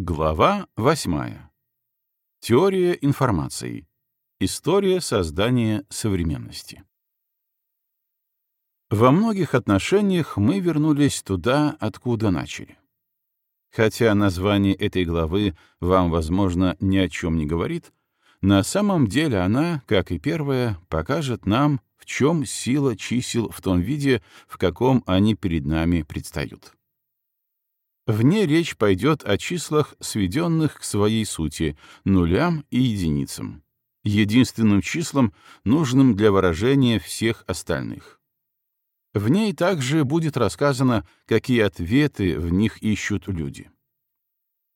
Глава 8. Теория информации. История создания современности. Во многих отношениях мы вернулись туда, откуда начали. Хотя название этой главы вам, возможно, ни о чем не говорит, на самом деле она, как и первая, покажет нам, в чем сила чисел в том виде, в каком они перед нами предстают. В ней речь пойдет о числах, сведенных к своей сути, нулям и единицам, единственным числам, нужным для выражения всех остальных. В ней также будет рассказано, какие ответы в них ищут люди.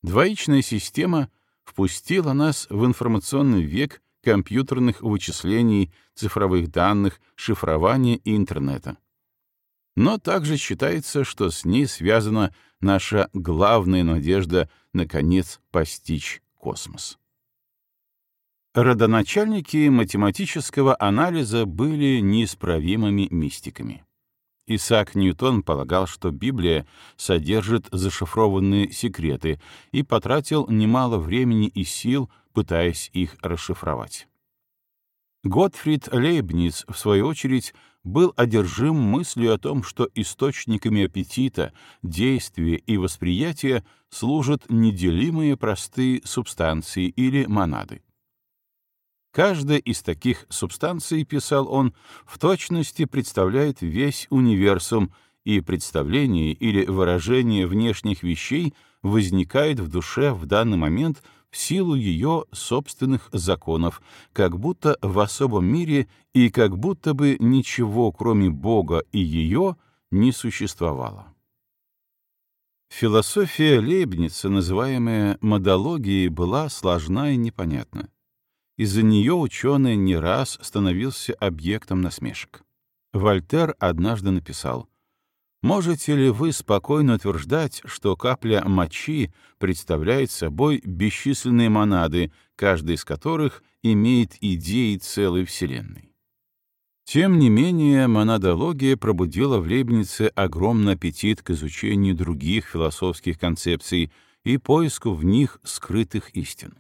Двоичная система впустила нас в информационный век компьютерных вычислений, цифровых данных, шифрования и интернета. Но также считается, что с ней связана наша главная надежда наконец постичь космос. Родоначальники математического анализа были неисправимыми мистиками. Исаак Ньютон полагал, что Библия содержит зашифрованные секреты и потратил немало времени и сил, пытаясь их расшифровать. Готфрид Лейбниц, в свою очередь, был одержим мыслью о том, что источниками аппетита, действия и восприятия служат неделимые простые субстанции или монады. Каждая из таких субстанций, писал он, в точности представляет весь универсум, и представление или выражение внешних вещей возникает в душе в данный момент в силу ее собственных законов, как будто в особом мире и как будто бы ничего, кроме Бога и ее, не существовало. Философия Лейбница, называемая модологией, была сложна и непонятна. Из-за нее ученый не раз становился объектом насмешек. Вольтер однажды написал Можете ли вы спокойно утверждать, что капля мочи представляет собой бесчисленные монады, каждая из которых имеет идеи целой Вселенной? Тем не менее, монадология пробудила в Лейбнице огромный аппетит к изучению других философских концепций и поиску в них скрытых истин.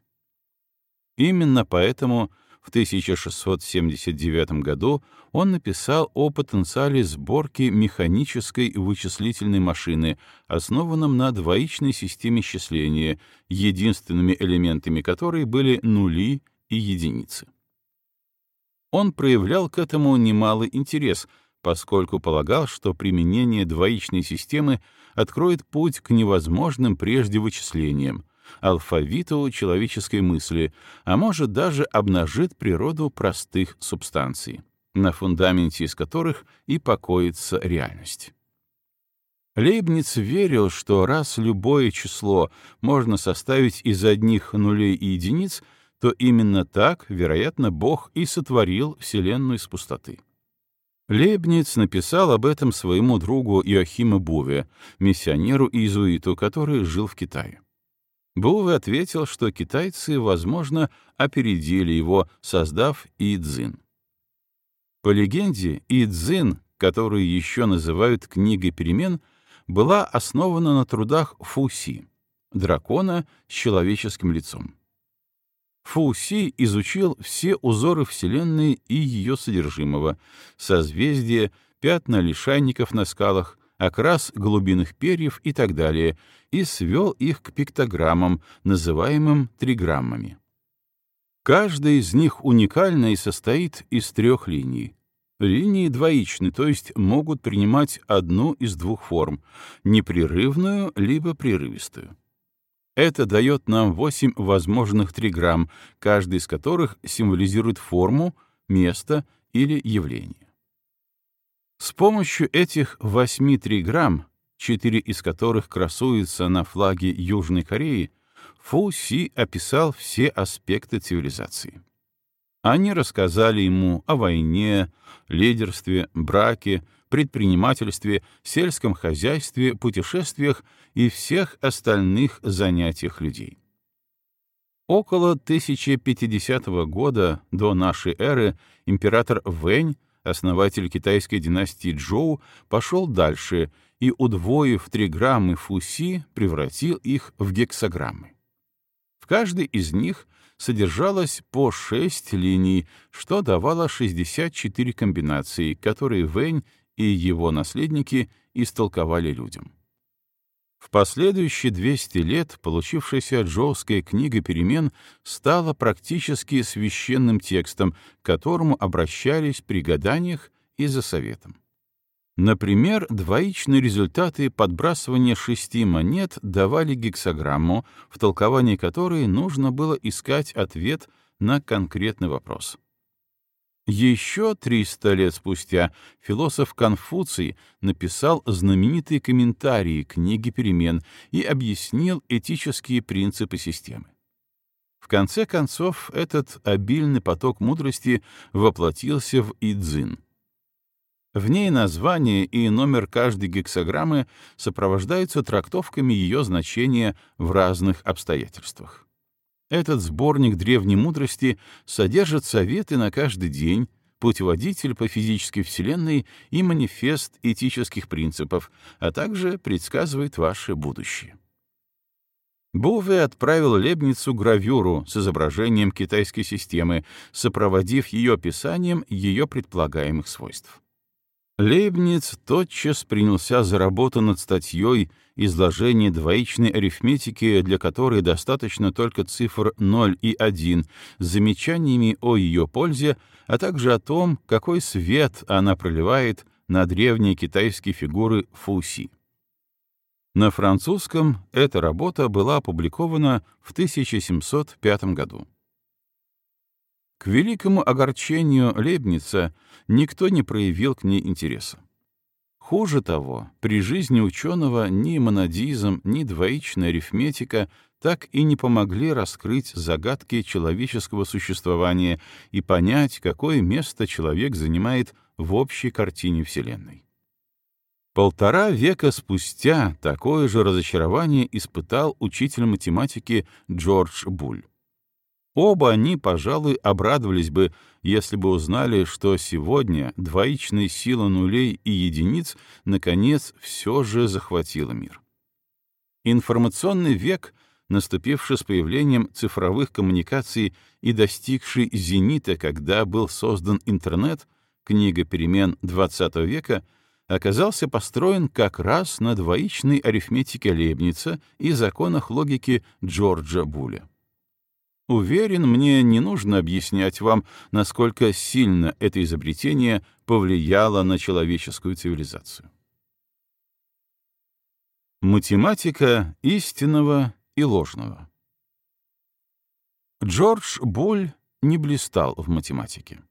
Именно поэтому в 1679 году он написал о потенциале сборки механической вычислительной машины, основанном на двоичной системе счисления, единственными элементами которой были нули и единицы. Он проявлял к этому немалый интерес, поскольку полагал, что применение двоичной системы откроет путь к невозможным прежде вычислениям, алфавиту человеческой мысли, а может даже обнажит природу простых субстанций, на фундаменте из которых и покоится реальность. Лейбниц верил, что раз любое число можно составить из одних нулей и единиц, то именно так, вероятно, Бог и сотворил Вселенную из пустоты. Лейбниц написал об этом своему другу Иохиму Буве, миссионеру-иезуиту, который жил в Китае. Буве ответил, что китайцы, возможно, опередили его, создав Идзин. По легенде, Идзин, которую еще называют «книгой перемен», была основана на трудах Фуси, дракона с человеческим лицом. Фуси изучил все узоры Вселенной и ее содержимого, созвездия, пятна лишайников на скалах, окрас голубиных перьев и так далее, и свел их к пиктограммам, называемым триграммами. Каждая из них уникальна и состоит из трех линий. Линии двоичны, то есть могут принимать одну из двух форм — непрерывную либо прерывистую. Это дает нам восемь возможных триграмм, каждый из которых символизирует форму, место или явление. С помощью этих восьми триграмм, четыре из которых красуются на флаге Южной Кореи, Фу Си описал все аспекты цивилизации. Они рассказали ему о войне, лидерстве, браке, предпринимательстве, сельском хозяйстве, путешествиях и всех остальных занятиях людей. Около 1050 года до нашей эры император Вэнь основатель китайской династии Джоу, пошел дальше и, удвоив триграммы фуси, превратил их в гексаграммы. каждой из них содержалось по 6 линий, что давало 64 комбинации, которые Вэнь и его наследники истолковали людям. В последующие 200 лет получившаяся Джоуская книга перемен стала практически священным текстом, к которому обращались при гаданиях и за советом. Например, двоичные результаты подбрасывания шести монет давали гексограмму, в толковании которой нужно было искать ответ на конкретный вопрос. Еще 300 лет спустя философ Конфуций написал знаменитые комментарии книги перемен и объяснил этические принципы системы. В конце концов, этот обильный поток мудрости воплотился в Идзин. В ней название и номер каждой гексограммы сопровождаются трактовками ее значения в разных обстоятельствах. Этот сборник древней мудрости содержит советы на каждый день, путеводитель по физической вселенной и манифест этических принципов, а также предсказывает ваше будущее. Буве отправил Лебницу гравюру с изображением китайской системы, сопроводив ее описанием ее предполагаемых свойств. Лейбниц тотчас принялся за работу над статьей «Изложение двоичной арифметики, для которой достаточно только цифр 0 и 1», с замечаниями о ее пользе, а также о том, какой свет она проливает на древние китайские фигуры фуси. На французском эта работа была опубликована в 1705 году. К великому огорчению Лебница никто не проявил к ней интереса. Хуже того, при жизни ученого ни монодизм, ни двоичная арифметика так и не помогли раскрыть загадки человеческого существования и понять, какое место человек занимает в общей картине Вселенной. Полтора века спустя такое же разочарование испытал учитель математики Джордж Буль. Оба они, пожалуй, обрадовались бы, если бы узнали, что сегодня двоичная сила нулей и единиц наконец все же захватила мир. Информационный век, наступивший с появлением цифровых коммуникаций и достигший зенита, когда был создан интернет, книга перемен XX века, оказался построен как раз на двоичной арифметике Лейбница и законах логики Джорджа Буля. Уверен, мне не нужно объяснять вам, насколько сильно это изобретение повлияло на человеческую цивилизацию. Математика истинного и ложного. Джордж Буль не блистал в математике.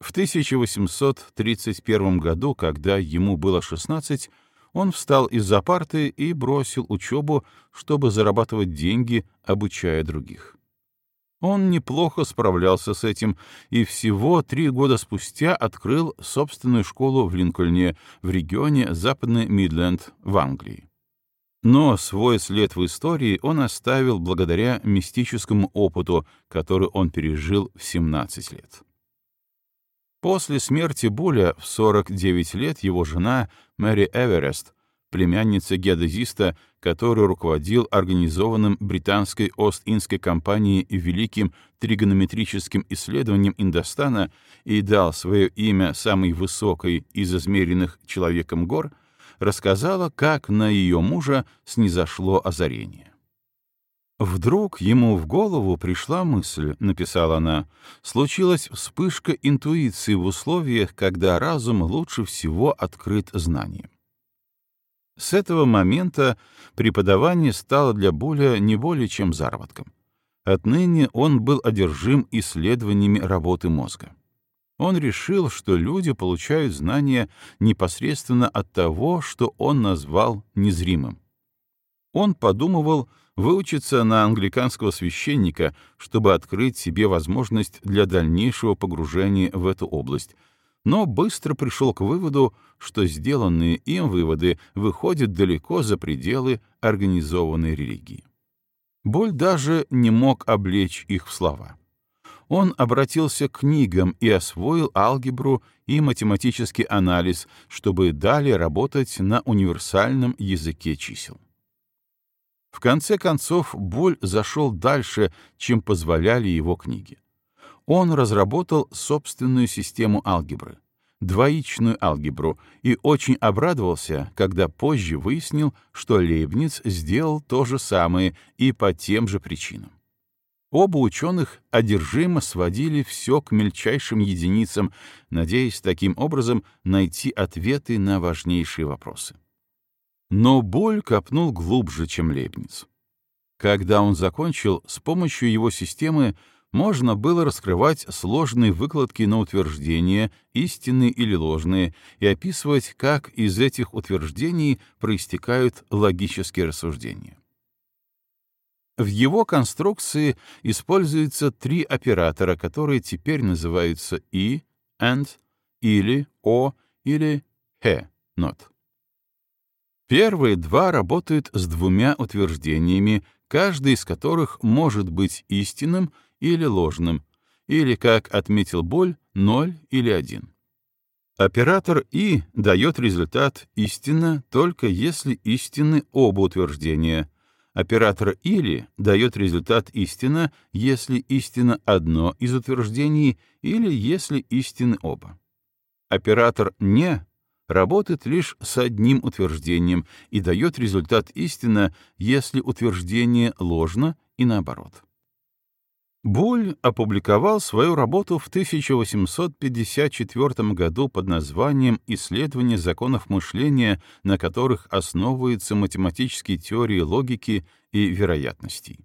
В 1831 году, когда ему было 16, он встал из-за парты и бросил учебу, чтобы зарабатывать деньги, обучая других. Он неплохо справлялся с этим и всего три года спустя открыл собственную школу в Линкольне, в регионе Западный Мидленд в Англии. Но свой след в истории он оставил благодаря мистическому опыту, который он пережил в 17 лет. После смерти Буля в 49 лет его жена Мэри Эверест племянница геодезиста, который руководил организованным британской Ост-Индской компанией великим тригонометрическим исследованием Индостана и дал свое имя самой высокой из измеренных человеком гор, рассказала, как на ее мужа снизошло озарение. «Вдруг ему в голову пришла мысль», — написала она, — «случилась вспышка интуиции в условиях, когда разум лучше всего открыт знанием. С этого момента преподавание стало для Буля не более чем заработком. Отныне он был одержим исследованиями работы мозга. Он решил, что люди получают знания непосредственно от того, что он назвал незримым. Он подумывал выучиться на англиканского священника, чтобы открыть себе возможность для дальнейшего погружения в эту область, но быстро пришел к выводу, что сделанные им выводы выходят далеко за пределы организованной религии. Боль даже не мог облечь их в слова. Он обратился к книгам и освоил алгебру и математический анализ, чтобы далее работать на универсальном языке чисел. В конце концов, Буль зашел дальше, чем позволяли его книги. Он разработал собственную систему алгебры — двоичную алгебру, и очень обрадовался, когда позже выяснил, что Лейбниц сделал то же самое и по тем же причинам. Оба ученых одержимо сводили все к мельчайшим единицам, надеясь таким образом найти ответы на важнейшие вопросы. Но Боль копнул глубже, чем Лейбниц. Когда он закончил, с помощью его системы можно было раскрывать сложные выкладки на утверждения, истинные или ложные, и описывать, как из этих утверждений проистекают логические рассуждения. В его конструкции используются три оператора, которые теперь называются и, and, или, о, или he, not. Первые два работают с двумя утверждениями, каждый из которых может быть истинным или ложным, или, как отметил Боль, 0 или 1. Оператор «и» дает результат истинно только если истинны оба утверждения — Оператор «или» дает результат истина, если истина одно из утверждений или если истины оба. Оператор «не» работает лишь с одним утверждением и дает результат истина, если утверждение ложно и наоборот. Буль опубликовал свою работу в 1854 году под названием «Исследование законов мышления, на которых основываются математические теории логики и вероятностей».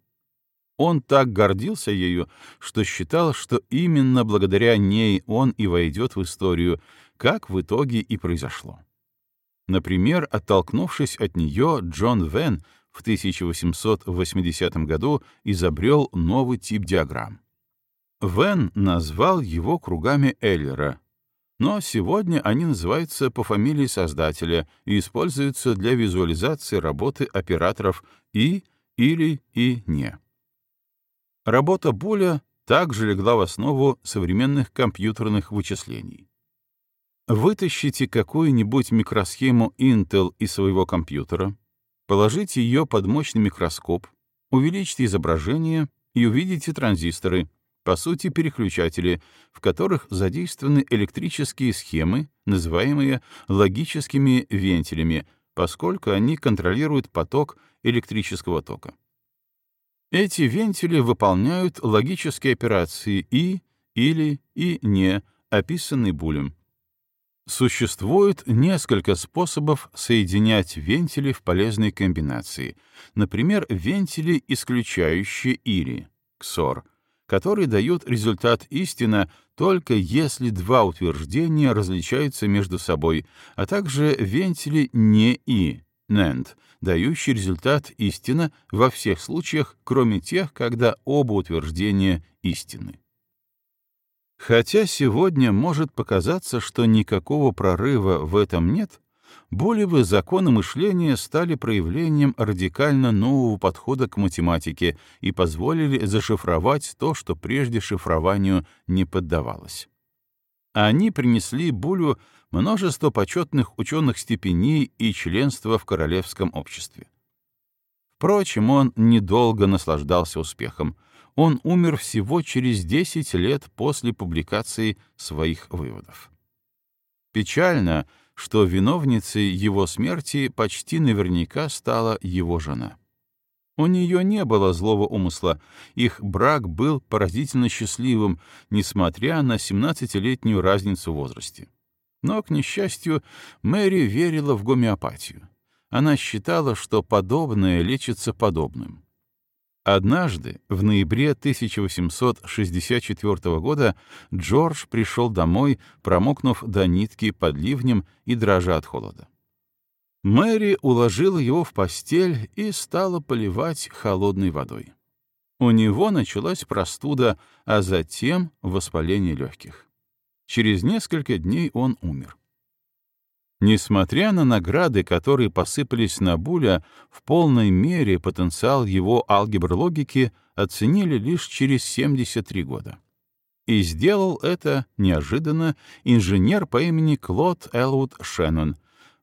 Он так гордился ею, что считал, что именно благодаря ней он и войдет в историю, как в итоге и произошло. Например, оттолкнувшись от нее, Джон Вен в 1880 году изобрел новый тип диаграмм. Вен назвал его кругами Эллера, но сегодня они называются по фамилии создателя и используются для визуализации работы операторов «и», «или» и «не». Работа Буля также легла в основу современных компьютерных вычислений. Вытащите какую-нибудь микросхему Intel из своего компьютера, Положите ее под мощный микроскоп, увеличьте изображение и увидите транзисторы, по сути переключатели, в которых задействованы электрические схемы, называемые логическими вентилями, поскольку они контролируют поток электрического тока. Эти вентили выполняют логические операции «и», «или» и «не», описанные Булем. Существует несколько способов соединять вентили в полезной комбинации. Например, вентили, исключающие или, XOR, которые дают результат истина только если два утверждения различаются между собой, а также вентили не и, NAND, дающие результат истина во всех случаях, кроме тех, когда оба утверждения истинны. Хотя сегодня может показаться, что никакого прорыва в этом нет, Болевые законы мышления стали проявлением радикально нового подхода к математике и позволили зашифровать то, что прежде шифрованию не поддавалось. Они принесли Булю множество почетных ученых степеней и членства в королевском обществе. Впрочем, он недолго наслаждался успехом — он умер всего через 10 лет после публикации своих выводов. Печально, что виновницей его смерти почти наверняка стала его жена. У нее не было злого умысла, их брак был поразительно счастливым, несмотря на 17-летнюю разницу в возрасте. Но, к несчастью, Мэри верила в гомеопатию. Она считала, что подобное лечится подобным. Однажды, в ноябре 1864 года, Джордж пришел домой, промокнув до нитки под ливнем и дрожа от холода. Мэри уложила его в постель и стала поливать холодной водой. У него началась простуда, а затем воспаление легких. Через несколько дней он умер. Несмотря на награды, которые посыпались на Буля, в полной мере потенциал его алгебр логики оценили лишь через 73 года. И сделал это неожиданно инженер по имени Клод Элвуд Шеннон,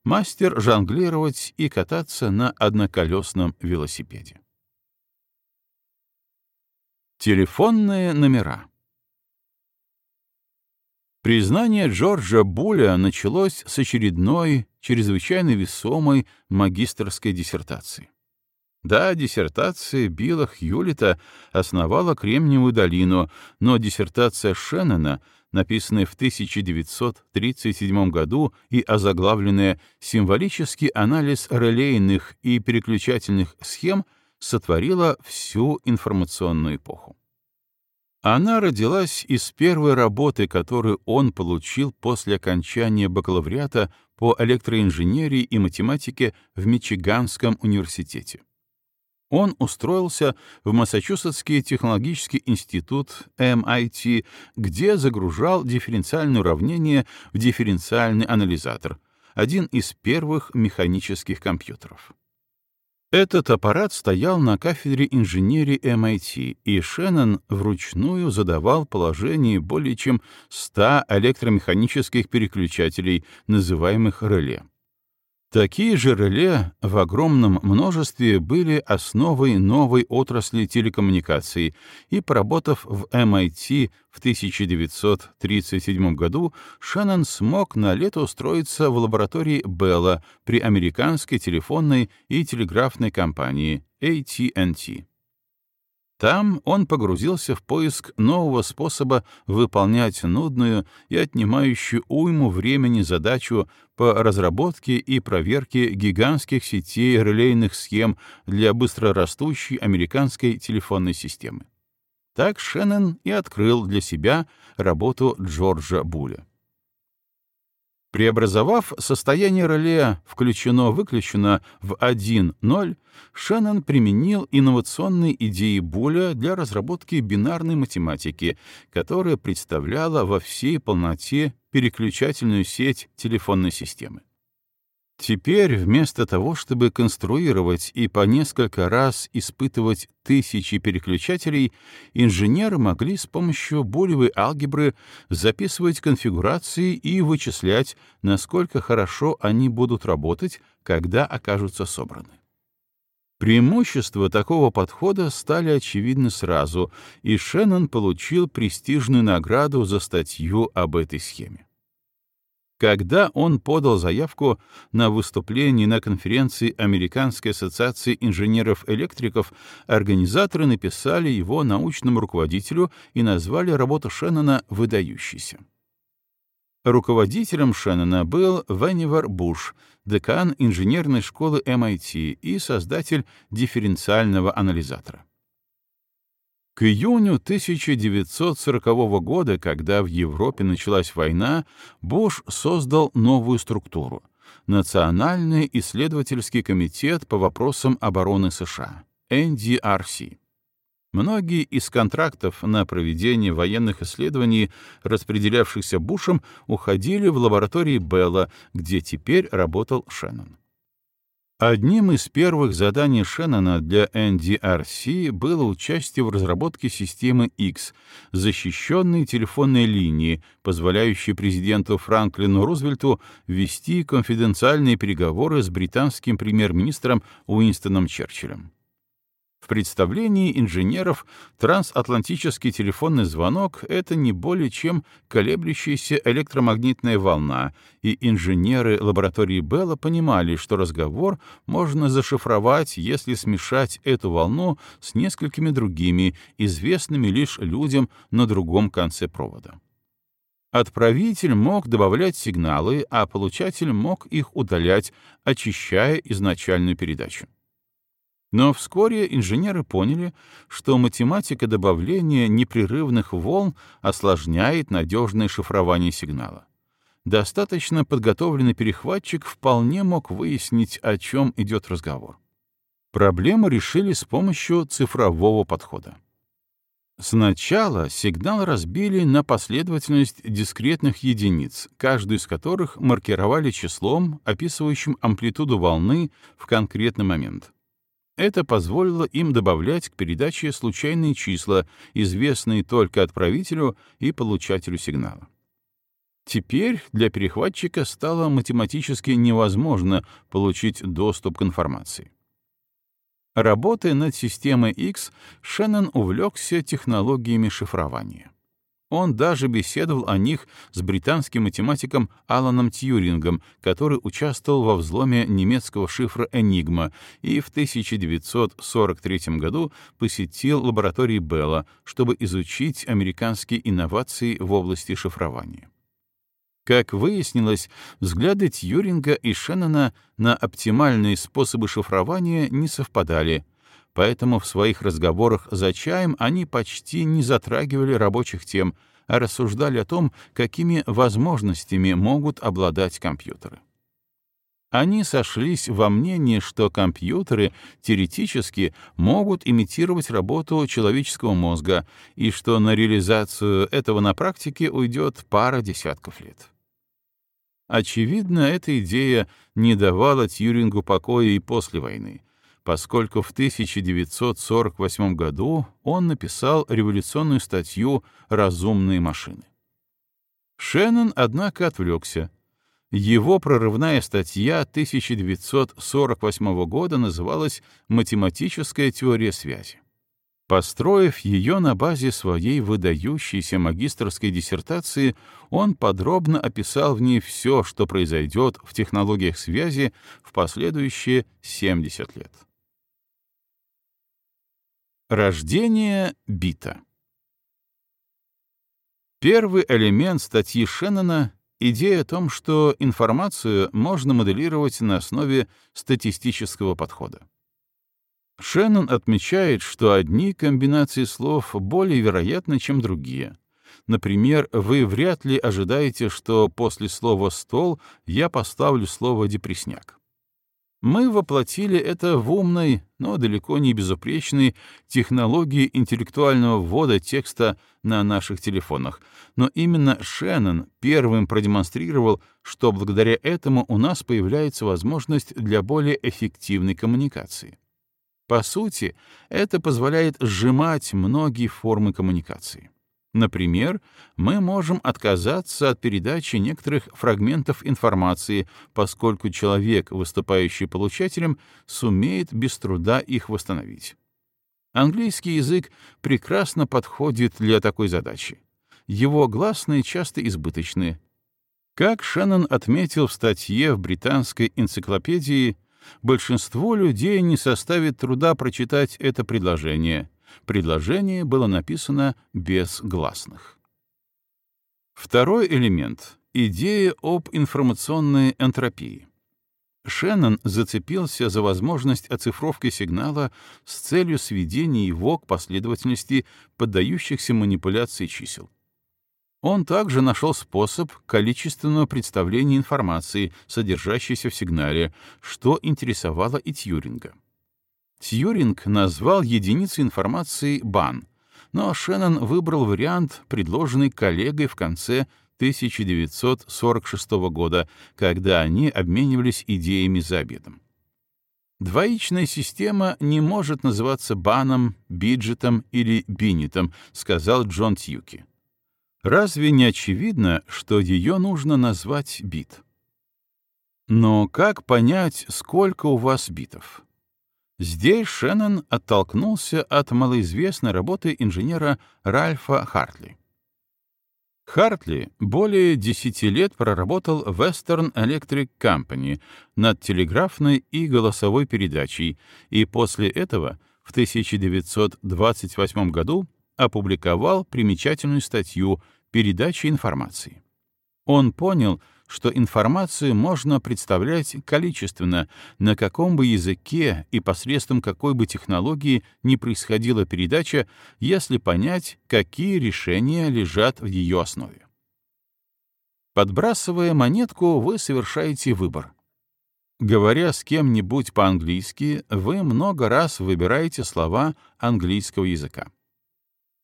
мастер жонглировать и кататься на одноколесном велосипеде. Телефонные номера Признание Джорджа Буля началось с очередной, чрезвычайно весомой магистрской диссертации. Да, диссертация Билла Хьюлита основала Кремниевую долину, но диссертация Шеннона, написанная в 1937 году и озаглавленная «Символический анализ релейных и переключательных схем», сотворила всю информационную эпоху. Она родилась из первой работы, которую он получил после окончания бакалавриата по электроинженерии и математике в Мичиганском университете. Он устроился в Массачусетский технологический институт MIT, где загружал дифференциальные уравнения в дифференциальный анализатор, один из первых механических компьютеров. Этот аппарат стоял на кафедре инженерии MIT, и Шеннон вручную задавал положение более чем 100 электромеханических переключателей, называемых реле. Такие же реле в огромном множестве были основой новой отрасли телекоммуникаций, и, поработав в MIT в 1937 году, Шеннон смог на лето устроиться в лаборатории Белла при американской телефонной и телеграфной компании AT&T. Там он погрузился в поиск нового способа выполнять нудную и отнимающую уйму времени задачу по разработке и проверке гигантских сетей релейных схем для быстрорастущей американской телефонной системы. Так Шеннон и открыл для себя работу Джорджа Буля. Преобразовав состояние реле «включено-выключено» в 1.0, Шеннон применил инновационные идеи Буля для разработки бинарной математики, которая представляла во всей полноте переключательную сеть телефонной системы. Теперь вместо того, чтобы конструировать и по несколько раз испытывать тысячи переключателей, инженеры могли с помощью булевой алгебры записывать конфигурации и вычислять, насколько хорошо они будут работать, когда окажутся собраны. Преимущества такого подхода стали очевидны сразу, и Шеннон получил престижную награду за статью об этой схеме. Когда он подал заявку на выступление на конференции Американской ассоциации инженеров-электриков, организаторы написали его научному руководителю и назвали работу Шеннона выдающейся. Руководителем Шеннона был Веннивер Буш, декан инженерной школы MIT и создатель дифференциального анализатора. К июню 1940 года, когда в Европе началась война, Буш создал новую структуру — Национальный исследовательский комитет по вопросам обороны США, NDRC. Многие из контрактов на проведение военных исследований, распределявшихся Бушем, уходили в лаборатории Белла, где теперь работал Шеннон. Одним из первых заданий Шеннона для NDRC было участие в разработке системы X, защищенной телефонной линии, позволяющей президенту Франклину Рузвельту вести конфиденциальные переговоры с британским премьер-министром Уинстоном Черчиллем. В представлении инженеров трансатлантический телефонный звонок — это не более чем колеблющаяся электромагнитная волна, и инженеры лаборатории Белла понимали, что разговор можно зашифровать, если смешать эту волну с несколькими другими, известными лишь людям на другом конце провода. Отправитель мог добавлять сигналы, а получатель мог их удалять, очищая изначальную передачу. Но вскоре инженеры поняли, что математика добавления непрерывных волн осложняет надежное шифрование сигнала. Достаточно подготовленный перехватчик вполне мог выяснить, о чем идет разговор. Проблему решили с помощью цифрового подхода. Сначала сигнал разбили на последовательность дискретных единиц, каждую из которых маркировали числом, описывающим амплитуду волны в конкретный момент. Это позволило им добавлять к передаче случайные числа, известные только отправителю и получателю сигнала. Теперь для перехватчика стало математически невозможно получить доступ к информации. Работая над системой X, Шеннон увлекся технологиями шифрования. Он даже беседовал о них с британским математиком Аланом Тьюрингом, который участвовал во взломе немецкого шифра «Энигма» и в 1943 году посетил лаборатории Белла, чтобы изучить американские инновации в области шифрования. Как выяснилось, взгляды Тьюринга и Шеннона на оптимальные способы шифрования не совпадали, поэтому в своих разговорах за чаем они почти не затрагивали рабочих тем, а рассуждали о том, какими возможностями могут обладать компьютеры. Они сошлись во мнении, что компьютеры теоретически могут имитировать работу человеческого мозга и что на реализацию этого на практике уйдет пара десятков лет. Очевидно, эта идея не давала Тьюрингу покоя и после войны, поскольку в 1948 году он написал революционную статью «Разумные машины». Шеннон, однако, отвлекся. Его прорывная статья 1948 года называлась «Математическая теория связи». Построив ее на базе своей выдающейся магистрской диссертации, он подробно описал в ней все, что произойдет в технологиях связи в последующие 70 лет. Рождение бита Первый элемент статьи Шеннона — идея о том, что информацию можно моделировать на основе статистического подхода. Шеннон отмечает, что одни комбинации слов более вероятны, чем другие. Например, вы вряд ли ожидаете, что после слова «стол» я поставлю слово «депресняк». Мы воплотили это в умной, но далеко не безупречной технологии интеллектуального ввода текста на наших телефонах, но именно Шеннон первым продемонстрировал, что благодаря этому у нас появляется возможность для более эффективной коммуникации. По сути, это позволяет сжимать многие формы коммуникации. Например, мы можем отказаться от передачи некоторых фрагментов информации, поскольку человек, выступающий получателем, сумеет без труда их восстановить. Английский язык прекрасно подходит для такой задачи. Его гласные часто избыточны. Как Шеннон отметил в статье в британской энциклопедии, большинству людей не составит труда прочитать это предложение. Предложение было написано без гласных. Второй элемент — идея об информационной энтропии. Шеннон зацепился за возможность оцифровки сигнала с целью сведения его к последовательности поддающихся манипуляции чисел. Он также нашел способ количественного представления информации, содержащейся в сигнале, что интересовало и Тьюринга. Тьюринг назвал единицей информации бан, но Шеннон выбрал вариант, предложенный коллегой в конце 1946 года, когда они обменивались идеями за обедом. Двоичная система не может называться баном, биджетом или бинетом, сказал Джон Тьюки. Разве не очевидно, что ее нужно назвать бит? Но как понять, сколько у вас битов? Здесь Шеннон оттолкнулся от малоизвестной работы инженера Ральфа Хартли. Хартли более 10 лет проработал в Western Electric Company над телеграфной и голосовой передачей, и после этого в 1928 году опубликовал примечательную статью «Передача информации». Он понял, что информацию можно представлять количественно, на каком бы языке и посредством какой бы технологии не происходила передача, если понять, какие решения лежат в ее основе. Подбрасывая монетку, вы совершаете выбор. Говоря с кем-нибудь по-английски, вы много раз выбираете слова английского языка.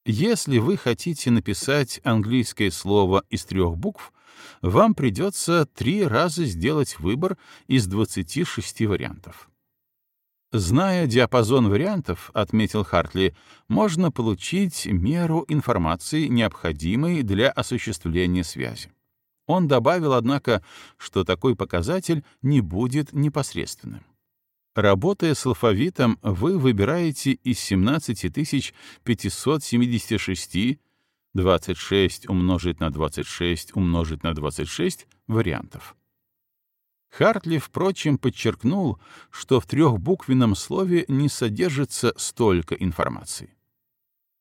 Если вы хотите написать английское слово из трех букв, вам придется три раза сделать выбор из 26 вариантов. Зная диапазон вариантов, отметил Хартли, можно получить меру информации, необходимой для осуществления связи. Он добавил, однако, что такой показатель не будет непосредственным. Работая с алфавитом, вы выбираете из 17576 26 умножить на 26 умножить на 26 вариантов. Хартли, впрочем, подчеркнул, что в трехбуквенном слове не содержится столько информации.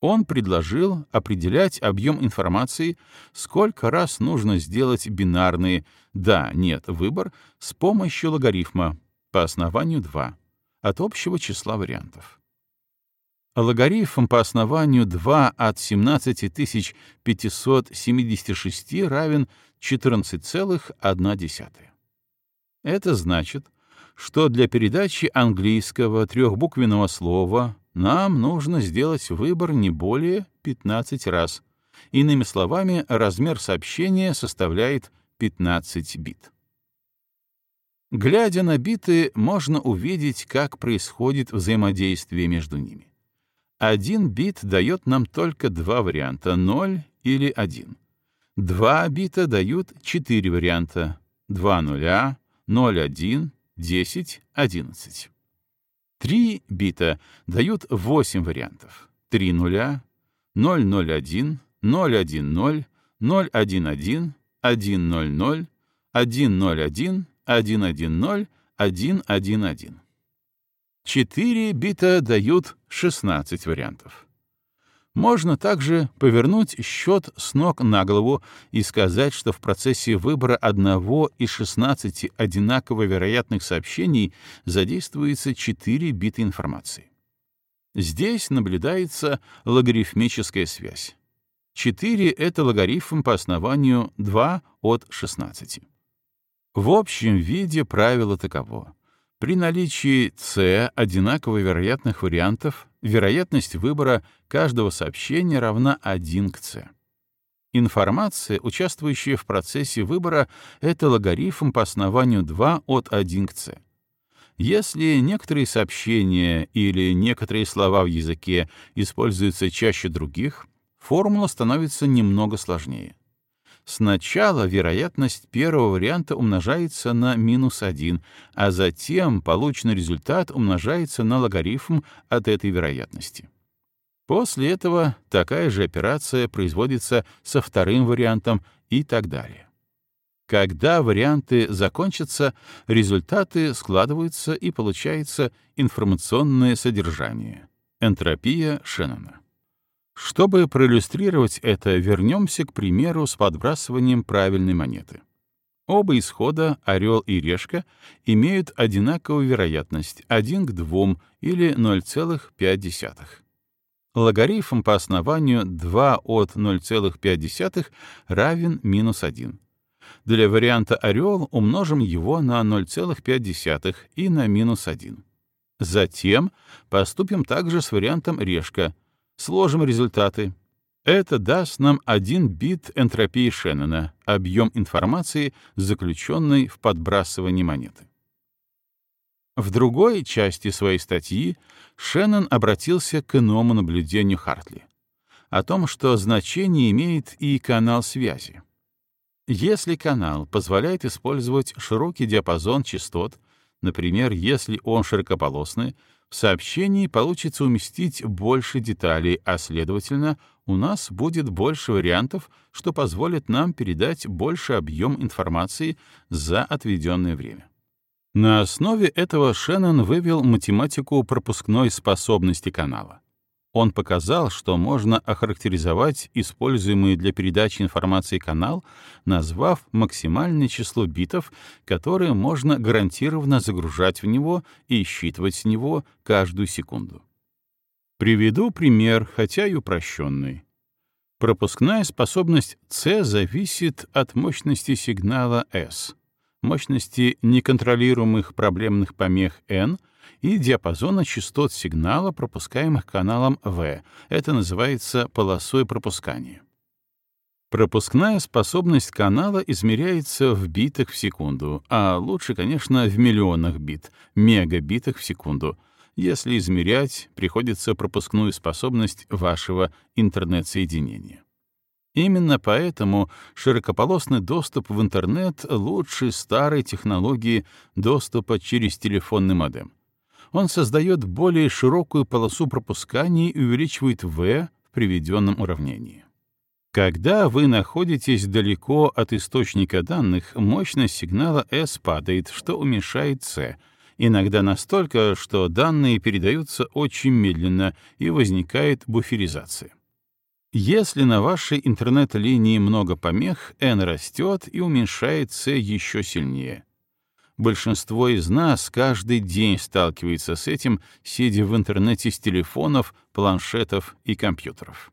Он предложил определять объем информации, сколько раз нужно сделать бинарный «да-нет» выбор с помощью логарифма по основанию 2 от общего числа вариантов. Логарифм по основанию 2 от 17576 равен 14,1. Это значит, что для передачи английского трехбуквенного слова нам нужно сделать выбор не более 15 раз. Иными словами, размер сообщения составляет 15 бит. Глядя на биты, можно увидеть, как происходит взаимодействие между ними. Один бит дает нам только два варианта — 0 или 1. Два бита дают четыре варианта — 2 нуля, 0, 1, 10, 11. Три бита дают 8 вариантов. 3 нуля, 0, 0, 1, 0, 1, 0, 0, 1, 1, 1, 0, 0, 1, 0, 1, 1, 1, 0, 1, 1, 1. Четыре бита дают 16 вариантов. Можно также повернуть счет с ног на голову и сказать, что в процессе выбора одного из 16 одинаково вероятных сообщений задействуется 4 бита информации. Здесь наблюдается логарифмическая связь. 4 — это логарифм по основанию 2 от 16. В общем виде правило таково. При наличии c одинаково вероятных вариантов вероятность выбора каждого сообщения равна 1 к c. Информация, участвующая в процессе выбора, — это логарифм по основанию 2 от 1 к c. Если некоторые сообщения или некоторые слова в языке используются чаще других, формула становится немного сложнее. Сначала вероятность первого варианта умножается на минус 1, а затем полученный результат умножается на логарифм от этой вероятности. После этого такая же операция производится со вторым вариантом и так далее. Когда варианты закончатся, результаты складываются и получается информационное содержание. Энтропия Шеннона. Чтобы проиллюстрировать это, вернемся к примеру с подбрасыванием правильной монеты. Оба исхода, орел и решка, имеют одинаковую вероятность 1 к 2 или 0,5. Логарифм по основанию 2 от 0,5 равен минус 1. Для варианта орел умножим его на 0,5 и на минус 1. Затем поступим также с вариантом решка — Сложим результаты. Это даст нам один бит энтропии Шеннона, объем информации, заключенный в подбрасывании монеты. В другой части своей статьи Шеннон обратился к иному наблюдению Хартли о том, что значение имеет и канал связи. Если канал позволяет использовать широкий диапазон частот, например, если он широкополосный, в сообщении получится уместить больше деталей, а следовательно, у нас будет больше вариантов, что позволит нам передать больше объем информации за отведенное время. На основе этого Шеннон вывел математику пропускной способности канала он показал, что можно охарактеризовать используемый для передачи информации канал, назвав максимальное число битов, которые можно гарантированно загружать в него и считывать с него каждую секунду. Приведу пример, хотя и упрощенный. Пропускная способность C зависит от мощности сигнала S, мощности неконтролируемых проблемных помех N — и диапазона частот сигнала, пропускаемых каналом В. Это называется полосой пропускания. Пропускная способность канала измеряется в битах в секунду, а лучше, конечно, в миллионах бит, мегабитах в секунду. Если измерять, приходится пропускную способность вашего интернет-соединения. Именно поэтому широкополосный доступ в интернет лучше старой технологии доступа через телефонный модем. Он создает более широкую полосу пропускания и увеличивает V в приведенном уравнении. Когда вы находитесь далеко от источника данных, мощность сигнала S падает, что уменьшает C, иногда настолько, что данные передаются очень медленно и возникает буферизация. Если на вашей интернет-линии много помех, n растет и уменьшается еще сильнее. Большинство из нас каждый день сталкивается с этим, сидя в интернете с телефонов, планшетов и компьютеров.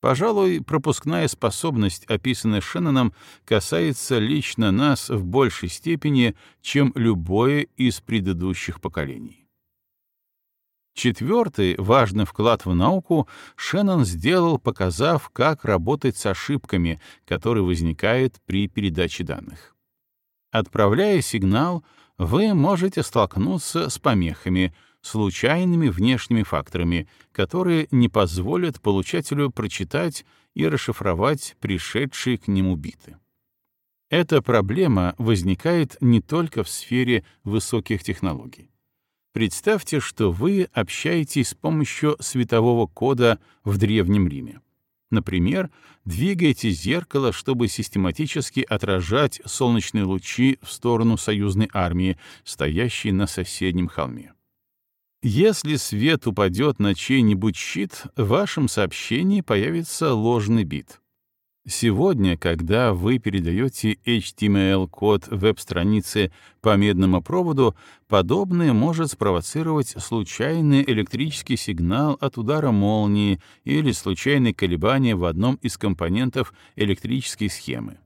Пожалуй, пропускная способность, описанная Шенноном, касается лично нас в большей степени, чем любое из предыдущих поколений. Четвертый важный вклад в науку Шеннон сделал, показав, как работать с ошибками, которые возникают при передаче данных. Отправляя сигнал, вы можете столкнуться с помехами, случайными внешними факторами, которые не позволят получателю прочитать и расшифровать пришедшие к нему биты. Эта проблема возникает не только в сфере высоких технологий. Представьте, что вы общаетесь с помощью светового кода в Древнем Риме. Например, двигаете зеркало, чтобы систематически отражать солнечные лучи в сторону союзной армии, стоящей на соседнем холме. Если свет упадет на чей-нибудь щит, в вашем сообщении появится ложный бит. Сегодня, когда вы передаете HTML-код веб-страницы по медному проводу, подобное может спровоцировать случайный электрический сигнал от удара молнии или случайные колебания в одном из компонентов электрической схемы.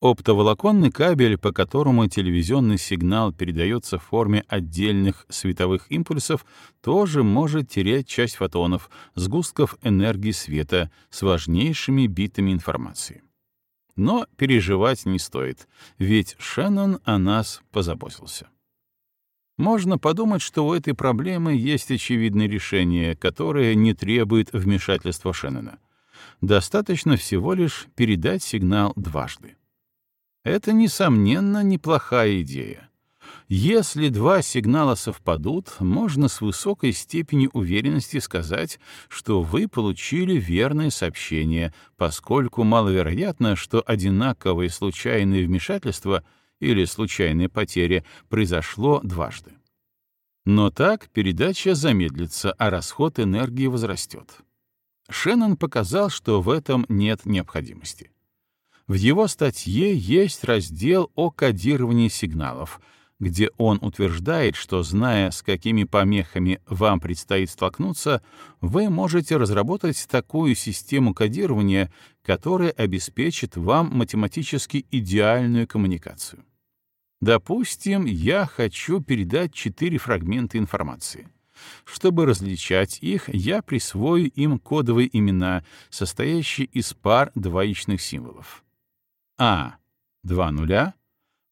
Оптоволоконный кабель, по которому телевизионный сигнал передается в форме отдельных световых импульсов, тоже может терять часть фотонов, сгустков энергии света с важнейшими битами информации. Но переживать не стоит, ведь Шеннон о нас позаботился. Можно подумать, что у этой проблемы есть очевидное решение, которое не требует вмешательства Шеннона. Достаточно всего лишь передать сигнал дважды. Это, несомненно, неплохая идея. Если два сигнала совпадут, можно с высокой степенью уверенности сказать, что вы получили верное сообщение, поскольку маловероятно, что одинаковое случайное вмешательство или случайная потеря произошло дважды. Но так передача замедлится, а расход энергии возрастет. Шеннон показал, что в этом нет необходимости. В его статье есть раздел о кодировании сигналов, где он утверждает, что, зная, с какими помехами вам предстоит столкнуться, вы можете разработать такую систему кодирования, которая обеспечит вам математически идеальную коммуникацию. Допустим, я хочу передать четыре фрагмента информации. Чтобы различать их, я присвою им кодовые имена, состоящие из пар двоичных символов. А 2 нуля,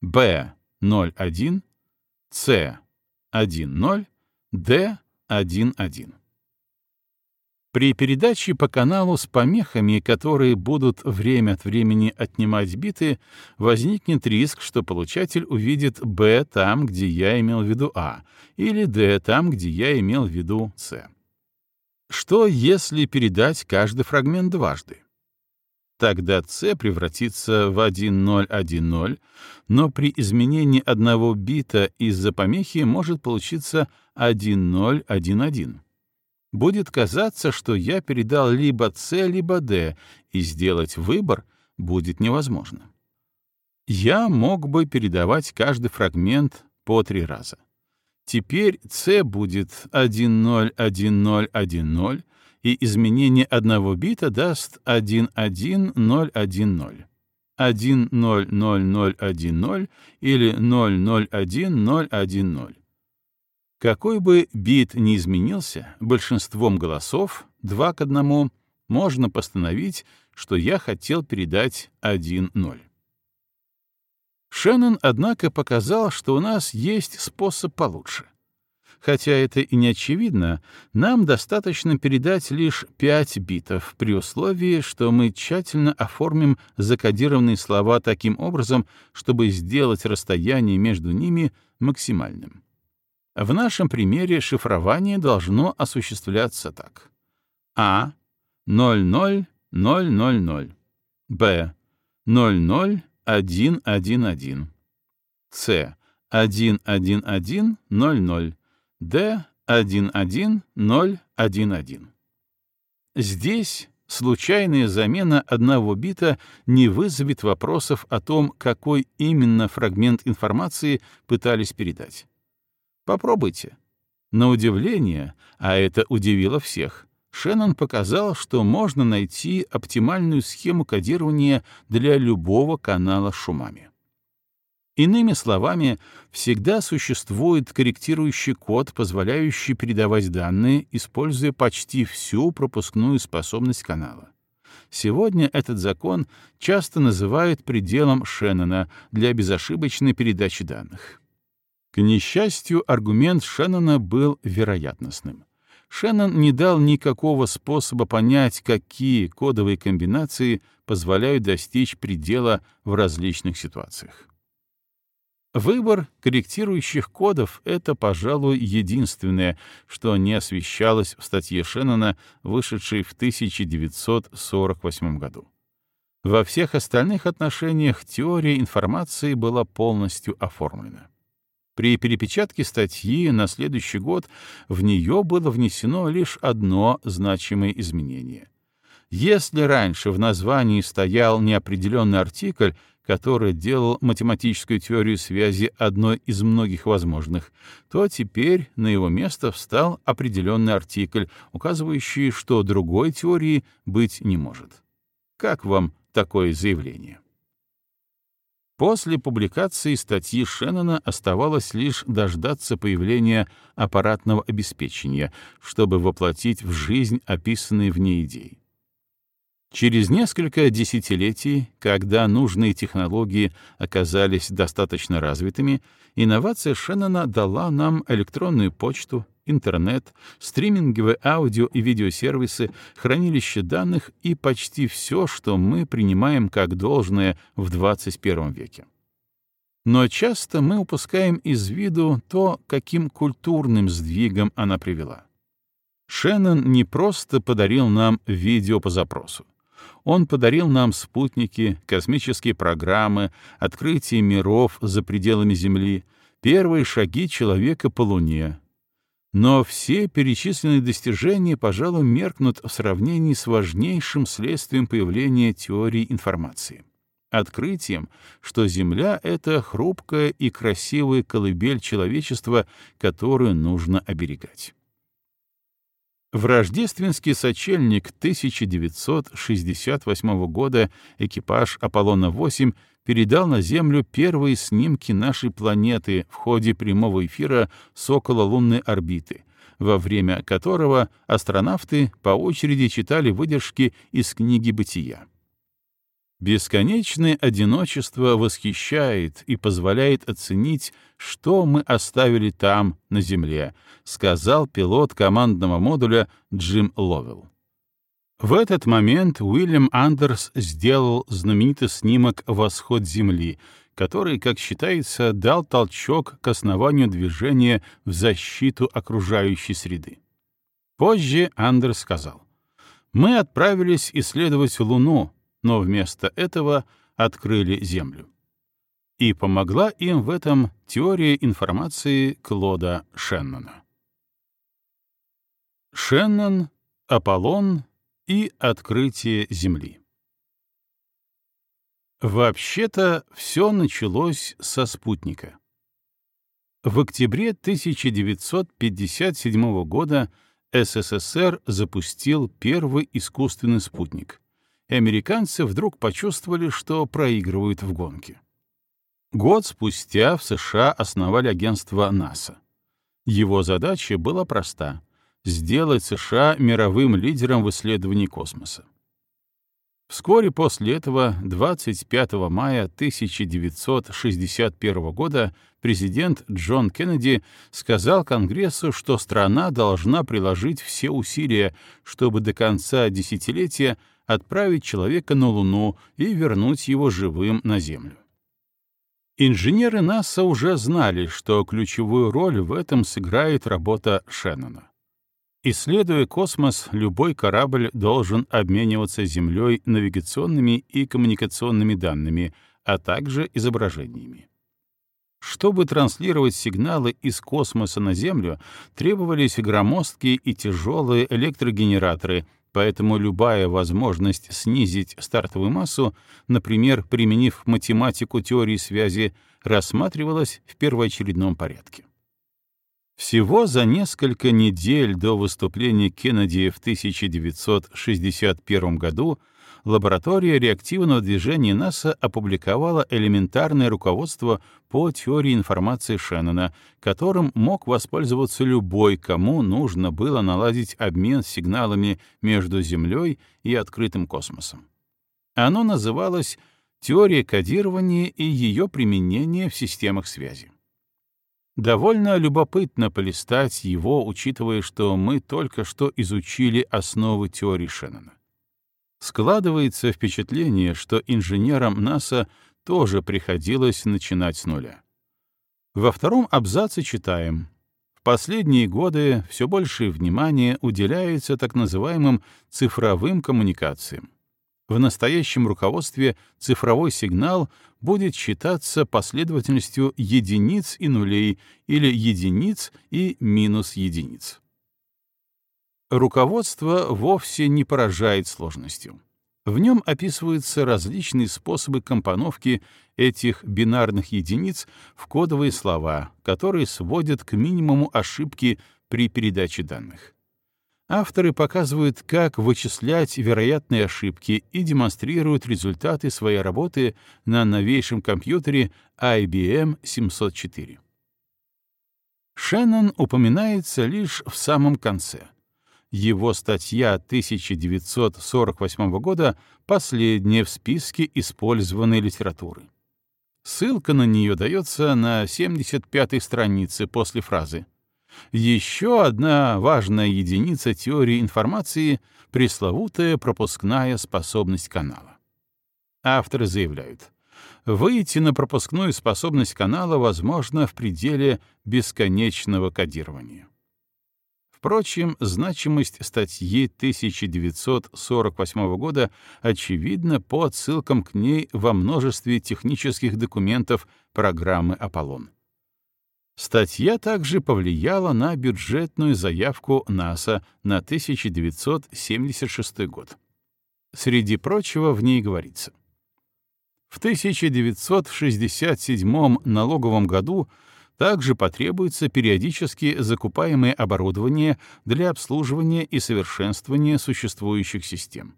Б 01, С 10, Д 11. При передаче по каналу с помехами, которые будут время от времени отнимать биты, возникнет риск, что получатель увидит B там, где я имел в виду А, или D там, где я имел в виду С. Что, если передать каждый фрагмент дважды? Тогда C превратится в 1010, но при изменении одного бита из-за помехи может получиться 1011. Будет казаться, что я передал либо C, либо D, и сделать выбор будет невозможно. Я мог бы передавать каждый фрагмент по три раза. Теперь C будет 101010, и изменение одного бита даст 11010. 100010 или 001010. Какой бы бит ни изменился, большинством голосов, два к одному, можно постановить, что я хотел передать 1-0. Шеннон, однако, показал, что у нас есть способ получше — Хотя это и не очевидно, нам достаточно передать лишь 5 битов при условии, что мы тщательно оформим закодированные слова таким образом, чтобы сделать расстояние между ними максимальным. В нашем примере шифрование должно осуществляться так. А 00000, Б 00111, С 11100, Д 11011. Здесь случайная замена одного бита не вызовет вопросов о том, какой именно фрагмент информации пытались передать. Попробуйте. На удивление, а это удивило всех, Шеннон показал, что можно найти оптимальную схему кодирования для любого канала шумами. Иными словами, всегда существует корректирующий код, позволяющий передавать данные, используя почти всю пропускную способность канала. Сегодня этот закон часто называют пределом Шеннона для безошибочной передачи данных. К несчастью, аргумент Шеннона был вероятностным. Шеннон не дал никакого способа понять, какие кодовые комбинации позволяют достичь предела в различных ситуациях. Выбор корректирующих кодов — это, пожалуй, единственное, что не освещалось в статье Шеннона, вышедшей в 1948 году. Во всех остальных отношениях теория информации была полностью оформлена. При перепечатке статьи на следующий год в нее было внесено лишь одно значимое изменение. Если раньше в названии стоял неопределенный артикль, который делал математическую теорию связи одной из многих возможных, то теперь на его место встал определенный артикль, указывающий, что другой теории быть не может. Как вам такое заявление? После публикации статьи Шеннона оставалось лишь дождаться появления аппаратного обеспечения, чтобы воплотить в жизнь описанные в ней идеи. Через несколько десятилетий, когда нужные технологии оказались достаточно развитыми, инновация Шеннона дала нам электронную почту, интернет, стриминговые аудио и видеосервисы, хранилище данных и почти все, что мы принимаем как должное в 21 веке. Но часто мы упускаем из виду то, каким культурным сдвигом она привела. Шеннон не просто подарил нам видео по запросу. Он подарил нам спутники, космические программы, открытие миров за пределами Земли, первые шаги человека по Луне, но все перечисленные достижения, пожалуй, меркнут в сравнении с важнейшим следствием появления теории информации — открытием, что Земля — это хрупкая и красивая колыбель человечества, которую нужно оберегать. В рождественский сочельник 1968 года экипаж «Аполлона-8» передал на Землю первые снимки нашей планеты в ходе прямого эфира с окололунной орбиты, во время которого астронавты по очереди читали выдержки из книги «Бытия». Бесконечное одиночество восхищает и позволяет оценить, что мы оставили там, на Земле, сказал пилот командного модуля Джим Ловелл. В этот момент Уильям Андерс сделал знаменитый снимок «Восход Земли», который, как считается, дал толчок к основанию движения в защиту окружающей среды. Позже Андерс сказал, «Мы отправились исследовать Луну, но вместо этого открыли Землю. И помогла им в этом теория информации Клода Шеннона. Шеннон, Аполлон и открытие Земли. Вообще-то все началось со спутника. В октябре 1957 года СССР запустил первый искусственный спутник — американцы вдруг почувствовали, что проигрывают в гонке. Год спустя в США основали агентство НАСА. Его задача была проста — сделать США мировым лидером в исследовании космоса. Вскоре после этого, 25 мая 1961 года, президент Джон Кеннеди сказал Конгрессу, что страна должна приложить все усилия, чтобы до конца десятилетия отправить человека на Луну и вернуть его живым на Землю. Инженеры НАСА уже знали, что ключевую роль в этом сыграет работа Шеннона. Исследуя космос, любой корабль должен обмениваться Землей навигационными и коммуникационными данными, а также изображениями. Чтобы транслировать сигналы из космоса на Землю, требовались громоздкие и тяжелые электрогенераторы, поэтому любая возможность снизить стартовую массу, например, применив математику теории связи, рассматривалась в первоочередном порядке. Всего за несколько недель до выступления Кеннеди в 1961 году лаборатория реактивного движения НАСА опубликовала элементарное руководство по теории информации Шеннона, которым мог воспользоваться любой, кому нужно было наладить обмен сигналами между Землей и открытым космосом. Оно называлось «Теория кодирования и ее применение в системах связи». Довольно любопытно полистать его, учитывая, что мы только что изучили основы теории Шеннона. Складывается впечатление, что инженерам НАСА тоже приходилось начинать с нуля. Во втором абзаце читаем «В последние годы все большее внимание уделяется так называемым цифровым коммуникациям. В настоящем руководстве цифровой сигнал будет считаться последовательностью единиц и нулей или единиц и минус единиц. Руководство вовсе не поражает сложностью. В нем описываются различные способы компоновки этих бинарных единиц в кодовые слова, которые сводят к минимуму ошибки при передаче данных. Авторы показывают, как вычислять вероятные ошибки и демонстрируют результаты своей работы на новейшем компьютере IBM 704. Шеннон упоминается лишь в самом конце. Его статья 1948 года — последняя в списке использованной литературы. Ссылка на нее дается на 75-й странице после фразы — еще одна важная единица теории информации — пресловутая пропускная способность канала. Авторы заявляют, выйти на пропускную способность канала возможно в пределе бесконечного кодирования. Впрочем, значимость статьи 1948 года очевидна по отсылкам к ней во множестве технических документов программы «Аполлон». Статья также повлияла на бюджетную заявку НАСА на 1976 год. Среди прочего в ней говорится. В 1967 налоговом году также потребуется периодически закупаемое оборудование для обслуживания и совершенствования существующих систем.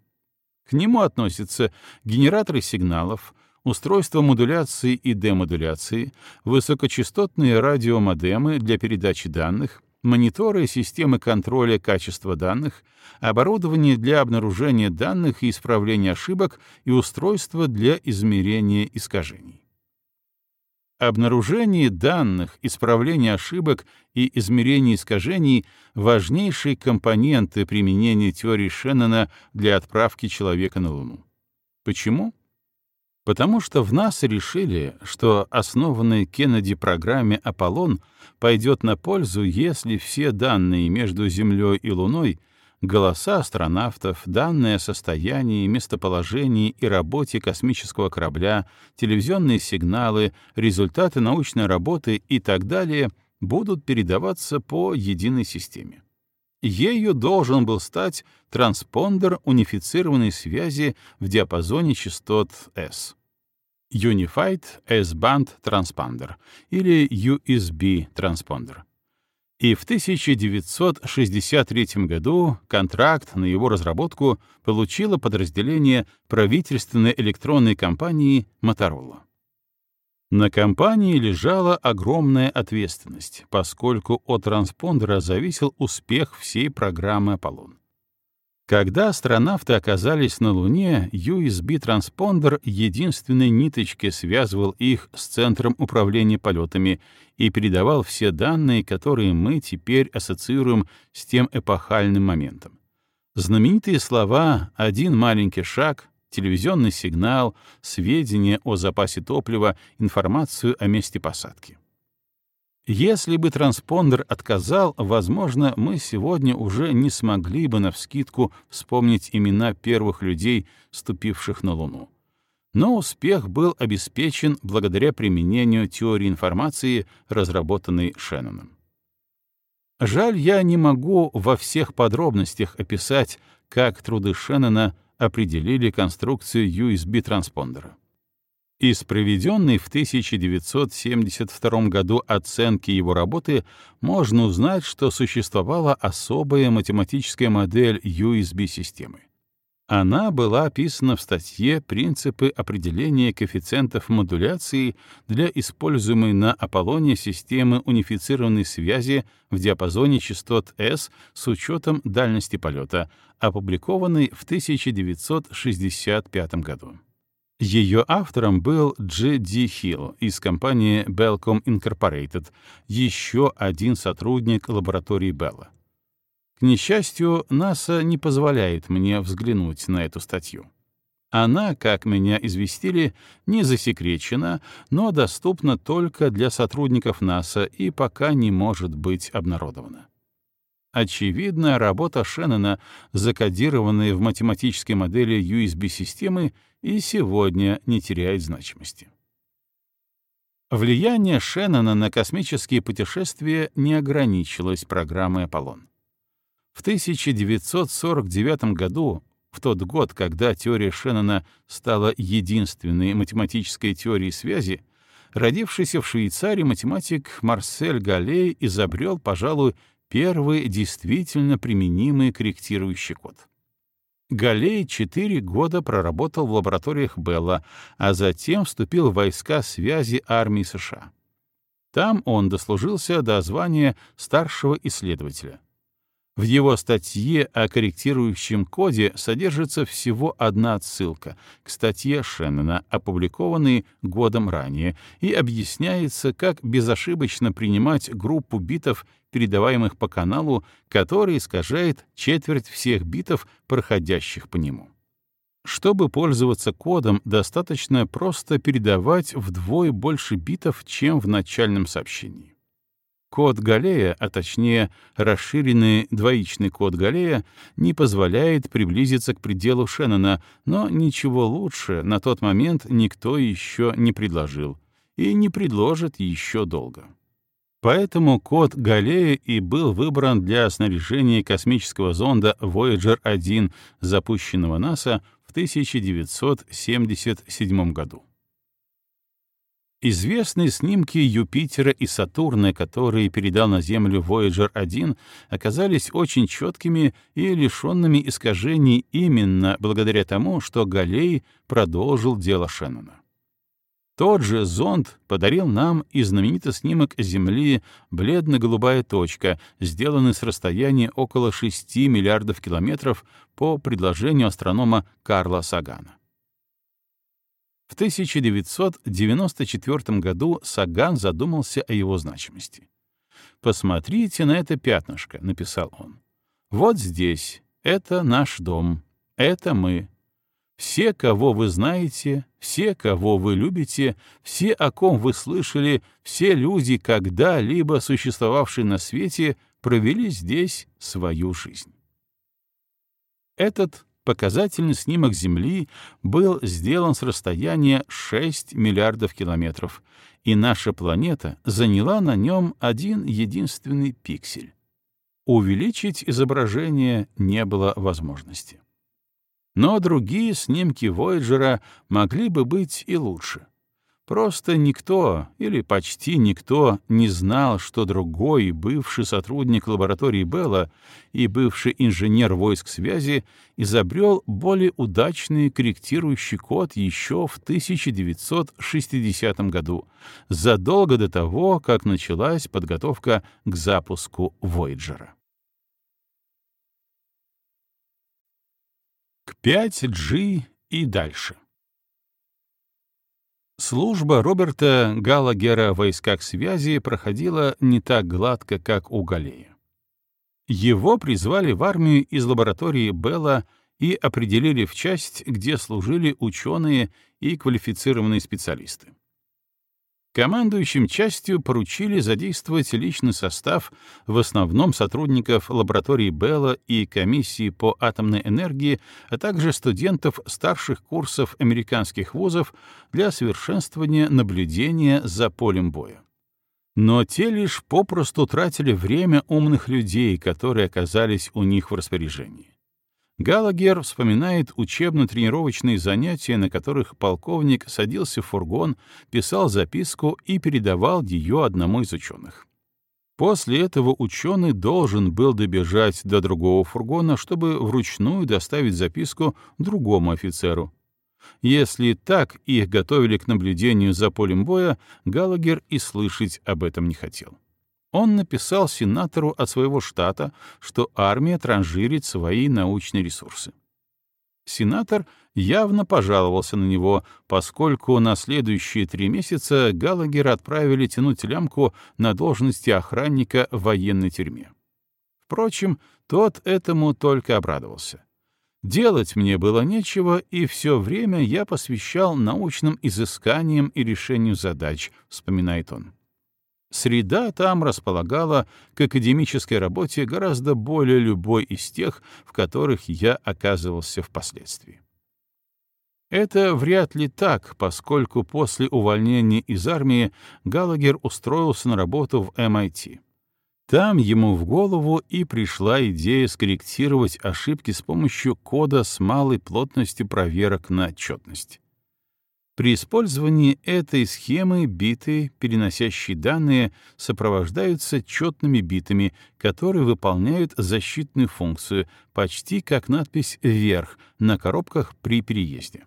К нему относятся генераторы сигналов, устройства модуляции и демодуляции, высокочастотные радиомодемы для передачи данных, мониторы системы контроля качества данных, оборудование для обнаружения данных и исправления ошибок и устройства для измерения искажений. Обнаружение данных, исправление ошибок и измерение искажений — важнейшие компоненты применения теории Шеннона для отправки человека на Луну. Почему? Потому что в НАСА решили, что основанной Кеннеди программе «Аполлон» пойдет на пользу, если все данные между Землей и Луной — голоса астронавтов, данные о состоянии, местоположении и работе космического корабля, телевизионные сигналы, результаты научной работы и так далее — будут передаваться по единой системе. Ею должен был стать транспондер унифицированной связи в диапазоне частот S. Unified S-Band Transponder или USB Transponder. И в 1963 году контракт на его разработку получило подразделение правительственной электронной компании Motorola. На компании лежала огромная ответственность, поскольку от транспондера зависел успех всей программы «Аполлон». Когда астронавты оказались на Луне, USB-транспондер единственной ниточкой связывал их с Центром управления полетами и передавал все данные, которые мы теперь ассоциируем с тем эпохальным моментом. Знаменитые слова «один маленький шаг», телевизионный сигнал, сведения о запасе топлива, информацию о месте посадки. Если бы транспондер отказал, возможно, мы сегодня уже не смогли бы навскидку вспомнить имена первых людей, ступивших на Луну. Но успех был обеспечен благодаря применению теории информации, разработанной Шенноном. Жаль, я не могу во всех подробностях описать, как труды Шеннона определили конструкцию USB-транспондера. Из проведенной в 1972 году оценки его работы можно узнать, что существовала особая математическая модель USB-системы. Она была описана в статье «Принципы определения коэффициентов модуляции для используемой на Аполлоне системы унифицированной связи в диапазоне частот S с учетом дальности полета», опубликованной в 1965 году. Ее автором был Дж. Ди Хилл из компании Bellcom Incorporated, еще один сотрудник лаборатории Белла. К несчастью, НАСА не позволяет мне взглянуть на эту статью. Она, как меня известили, не засекречена, но доступна только для сотрудников НАСА и пока не может быть обнародована. Очевидно, работа Шеннона, закодированная в математической модели USB-системы, и сегодня не теряет значимости. Влияние Шеннона на космические путешествия не ограничилось программой «Аполлон». В 1949 году, в тот год, когда теория Шеннона стала единственной математической теорией связи, родившийся в Швейцарии математик Марсель Галлей изобрел, пожалуй, первый действительно применимый корректирующий код. Галей четыре года проработал в лабораториях Белла, а затем вступил в войска связи армии США. Там он дослужился до звания старшего исследователя — в его статье о корректирующем коде содержится всего одна отсылка к статье Шеннона, опубликованной годом ранее, и объясняется, как безошибочно принимать группу битов, передаваемых по каналу, который искажает четверть всех битов, проходящих по нему. Чтобы пользоваться кодом, достаточно просто передавать вдвое больше битов, чем в начальном сообщении. Код Галея, а точнее расширенный двоичный код Галея, не позволяет приблизиться к пределу Шеннона, но ничего лучше на тот момент никто еще не предложил и не предложит еще долго. Поэтому код Галея и был выбран для снаряжения космического зонда Voyager-1, запущенного НАСА в 1977 году. Известные снимки Юпитера и Сатурна, которые передал на Землю Voyager-1, оказались очень четкими и лишенными искажений именно благодаря тому, что Галлей продолжил дело Шеннона. Тот же зонд подарил нам и знаменитый снимок Земли «Бледно-голубая точка», сделанный с расстояния около 6 миллиардов километров по предложению астронома Карла Сагана. В 1994 году Саган задумался о его значимости. «Посмотрите на это пятнышко», — написал он. «Вот здесь. Это наш дом. Это мы. Все, кого вы знаете, все, кого вы любите, все, о ком вы слышали, все люди, когда-либо существовавшие на свете, провели здесь свою жизнь». Этот Показательный снимок Земли был сделан с расстояния 6 миллиардов километров, и наша планета заняла на нем один единственный пиксель. Увеличить изображение не было возможности. Но другие снимки Вояджера могли бы быть и лучше. Просто никто, или почти никто, не знал, что другой, бывший сотрудник лаборатории Белла и бывший инженер войск связи, изобрел более удачный корректирующий код еще в 1960 году, задолго до того, как началась подготовка к запуску Voyager. К 5G и дальше. Служба Роберта Галагера в войсках связи проходила не так гладко, как у Галея. Его призвали в армию из лаборатории Белла и определили в часть, где служили ученые и квалифицированные специалисты. Командующим частью поручили задействовать личный состав, в основном сотрудников лаборатории Белла и комиссии по атомной энергии, а также студентов старших курсов американских вузов для совершенствования наблюдения за полем боя. Но те лишь попросту тратили время умных людей, которые оказались у них в распоряжении. Галагер вспоминает учебно-тренировочные занятия, на которых полковник садился в фургон, писал записку и передавал ее одному из ученых. После этого ученый должен был добежать до другого фургона, чтобы вручную доставить записку другому офицеру. Если так их готовили к наблюдению за полем боя, Галагер и слышать об этом не хотел он написал сенатору от своего штата, что армия транжирит свои научные ресурсы. Сенатор явно пожаловался на него, поскольку на следующие три месяца Галагера отправили тянуть лямку на должности охранника в военной тюрьме. Впрочем, тот этому только обрадовался. Делать мне было нечего, и все время я посвящал научным изысканиям и решению задач, вспоминает он. Среда там располагала к академической работе гораздо более любой из тех, в которых я оказывался впоследствии. Это вряд ли так, поскольку после увольнения из армии Галагер устроился на работу в MIT. Там ему в голову и пришла идея скорректировать ошибки с помощью кода с малой плотностью проверок на отчетность. При использовании этой схемы биты, переносящие данные, сопровождаются четными битами, которые выполняют защитную функцию, почти как надпись «вверх» на коробках при переезде.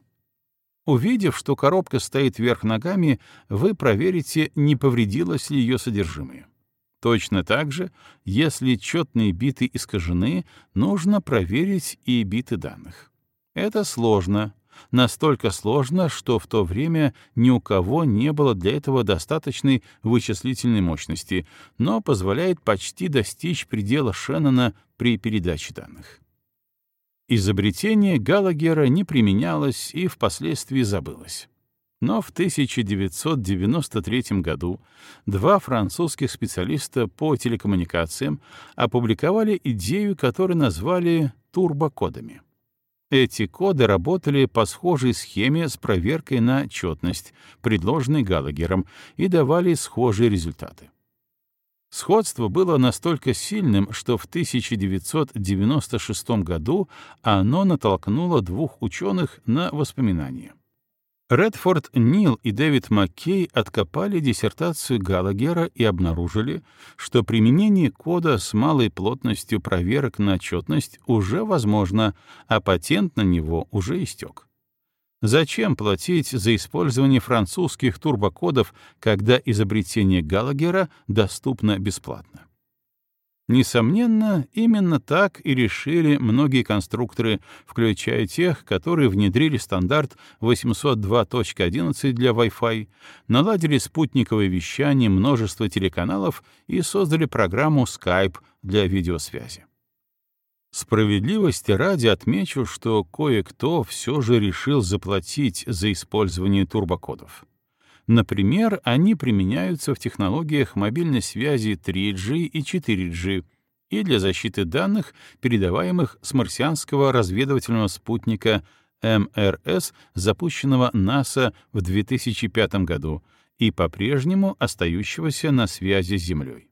Увидев, что коробка стоит вверх ногами, вы проверите, не повредилось ли ее содержимое. Точно так же, если четные биты искажены, нужно проверить и биты данных. Это сложно, настолько сложно, что в то время ни у кого не было для этого достаточной вычислительной мощности, но позволяет почти достичь предела Шеннона при передаче данных. Изобретение Галагера не применялось и впоследствии забылось. Но в 1993 году два французских специалиста по телекоммуникациям опубликовали идею, которую назвали турбокодами. Эти коды работали по схожей схеме с проверкой на четность, предложенной Галагером, и давали схожие результаты. Сходство было настолько сильным, что в 1996 году оно натолкнуло двух ученых на воспоминания. Редфорд Нил и Дэвид Маккей откопали диссертацию Галагера и обнаружили, что применение кода с малой плотностью проверок на отчетность уже возможно, а патент на него уже истек. Зачем платить за использование французских турбокодов, когда изобретение Галагера доступно бесплатно? Несомненно, именно так и решили многие конструкторы, включая тех, которые внедрили стандарт 802.11 для Wi-Fi, наладили спутниковое вещание множества телеканалов и создали программу Skype для видеосвязи. Справедливости ради отмечу, что кое-кто все же решил заплатить за использование турбокодов. Например, они применяются в технологиях мобильной связи 3G и 4G и для защиты данных, передаваемых с марсианского разведывательного спутника МРС, запущенного НАСА в 2005 году и по-прежнему остающегося на связи с Землей.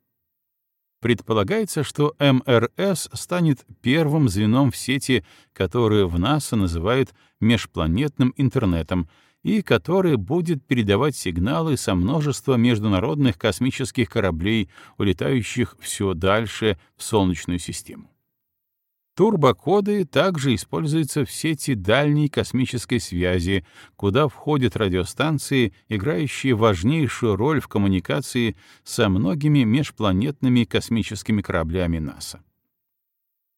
Предполагается, что МРС станет первым звеном в сети, которую в НАСА называют межпланетным интернетом, и который будет передавать сигналы со множества международных космических кораблей, улетающих все дальше в Солнечную систему. Турбокоды также используются в сети дальней космической связи, куда входят радиостанции, играющие важнейшую роль в коммуникации со многими межпланетными космическими кораблями НАСА.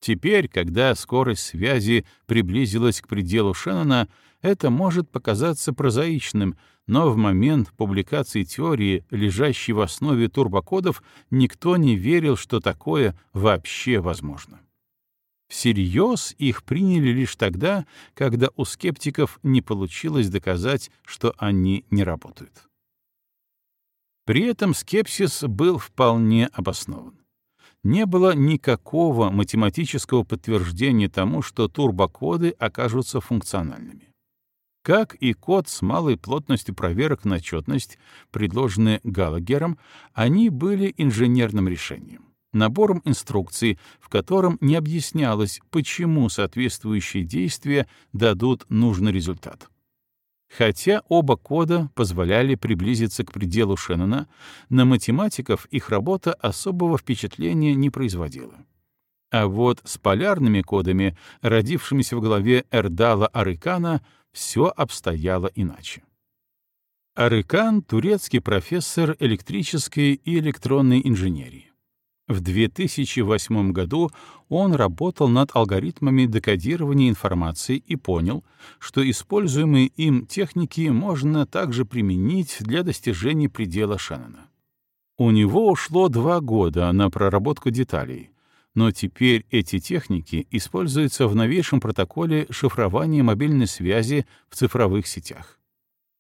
Теперь, когда скорость связи приблизилась к пределу Шеннона, это может показаться прозаичным, но в момент публикации теории, лежащей в основе турбокодов, никто не верил, что такое вообще возможно. Всерьез их приняли лишь тогда, когда у скептиков не получилось доказать, что они не работают. При этом скепсис был вполне обоснован не было никакого математического подтверждения тому, что турбокоды окажутся функциональными. Как и код с малой плотностью проверок на четность, предложенные Галагером, они были инженерным решением, набором инструкций, в котором не объяснялось, почему соответствующие действия дадут нужный результат. Хотя оба кода позволяли приблизиться к пределу Шеннона, на математиков их работа особого впечатления не производила. А вот с полярными кодами, родившимися в голове Эрдала Арыкана, все обстояло иначе. Арыкан — турецкий профессор электрической и электронной инженерии. В 2008 году он работал над алгоритмами декодирования информации и понял, что используемые им техники можно также применить для достижения предела Шеннона. У него ушло два года на проработку деталей, но теперь эти техники используются в новейшем протоколе шифрования мобильной связи в цифровых сетях.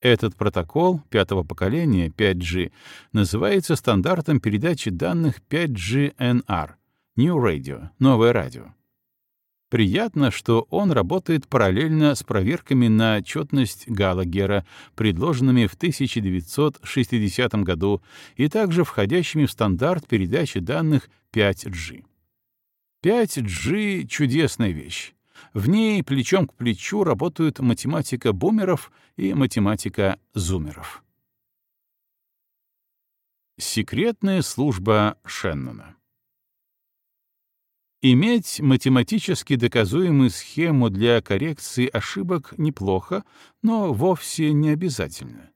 Этот протокол пятого поколения 5G называется стандартом передачи данных 5G-NR — New Radio — новое радио. Приятно, что он работает параллельно с проверками на четность Галагера, предложенными в 1960 году, и также входящими в стандарт передачи данных 5G. 5G — чудесная вещь. В ней плечом к плечу работают математика бумеров и математика зумеров. Секретная служба Шеннона Иметь математически доказуемую схему для коррекции ошибок неплохо, но вовсе не обязательно.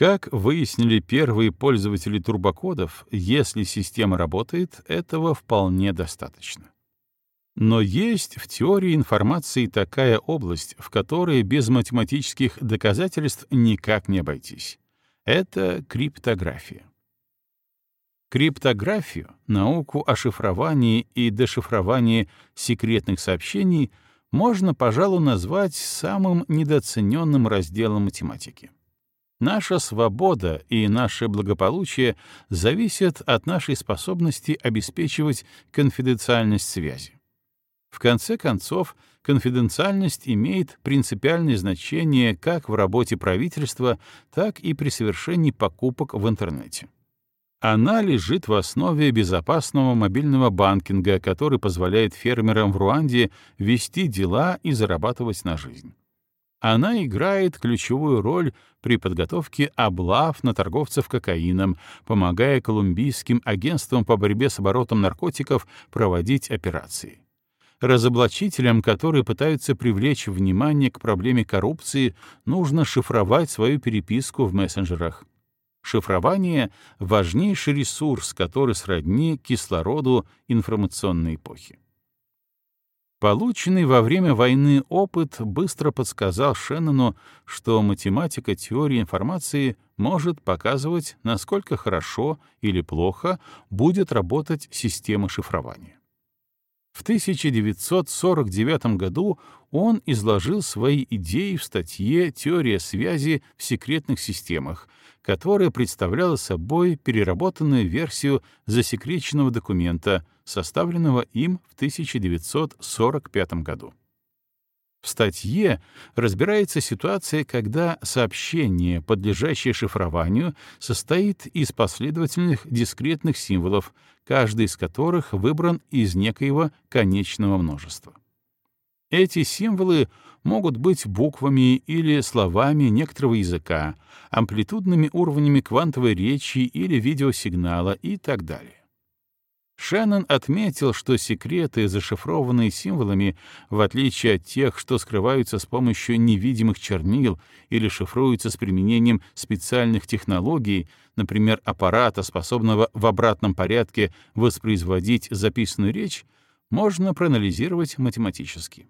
Как выяснили первые пользователи турбокодов, если система работает, этого вполне достаточно. Но есть в теории информации такая область, в которой без математических доказательств никак не обойтись. Это криптография. Криптографию, науку о шифровании и дешифровании секретных сообщений, можно, пожалуй, назвать самым недооцененным разделом математики. Наша свобода и наше благополучие зависят от нашей способности обеспечивать конфиденциальность связи. В конце концов, конфиденциальность имеет принципиальное значение как в работе правительства, так и при совершении покупок в интернете. Она лежит в основе безопасного мобильного банкинга, который позволяет фермерам в Руанде вести дела и зарабатывать на жизнь. Она играет ключевую роль при подготовке облав на торговцев кокаином, помогая колумбийским агентствам по борьбе с оборотом наркотиков проводить операции. Разоблачителям, которые пытаются привлечь внимание к проблеме коррупции, нужно шифровать свою переписку в мессенджерах. Шифрование — важнейший ресурс, который сродни кислороду информационной эпохи. Полученный во время войны опыт быстро подсказал Шеннону, что математика теории информации может показывать, насколько хорошо или плохо будет работать система шифрования. В 1949 году он изложил свои идеи в статье «Теория связи в секретных системах», которая представляла собой переработанную версию засекреченного документа, составленного им в 1945 году. В статье разбирается ситуация, когда сообщение, подлежащее шифрованию, состоит из последовательных дискретных символов, каждый из которых выбран из некоего конечного множества. Эти символы могут быть буквами или словами некоторого языка, амплитудными уровнями квантовой речи или видеосигнала и так далее. Шеннон отметил, что секреты, зашифрованные символами, в отличие от тех, что скрываются с помощью невидимых чернил или шифруются с применением специальных технологий, например, аппарата, способного в обратном порядке воспроизводить записанную речь, можно проанализировать математически.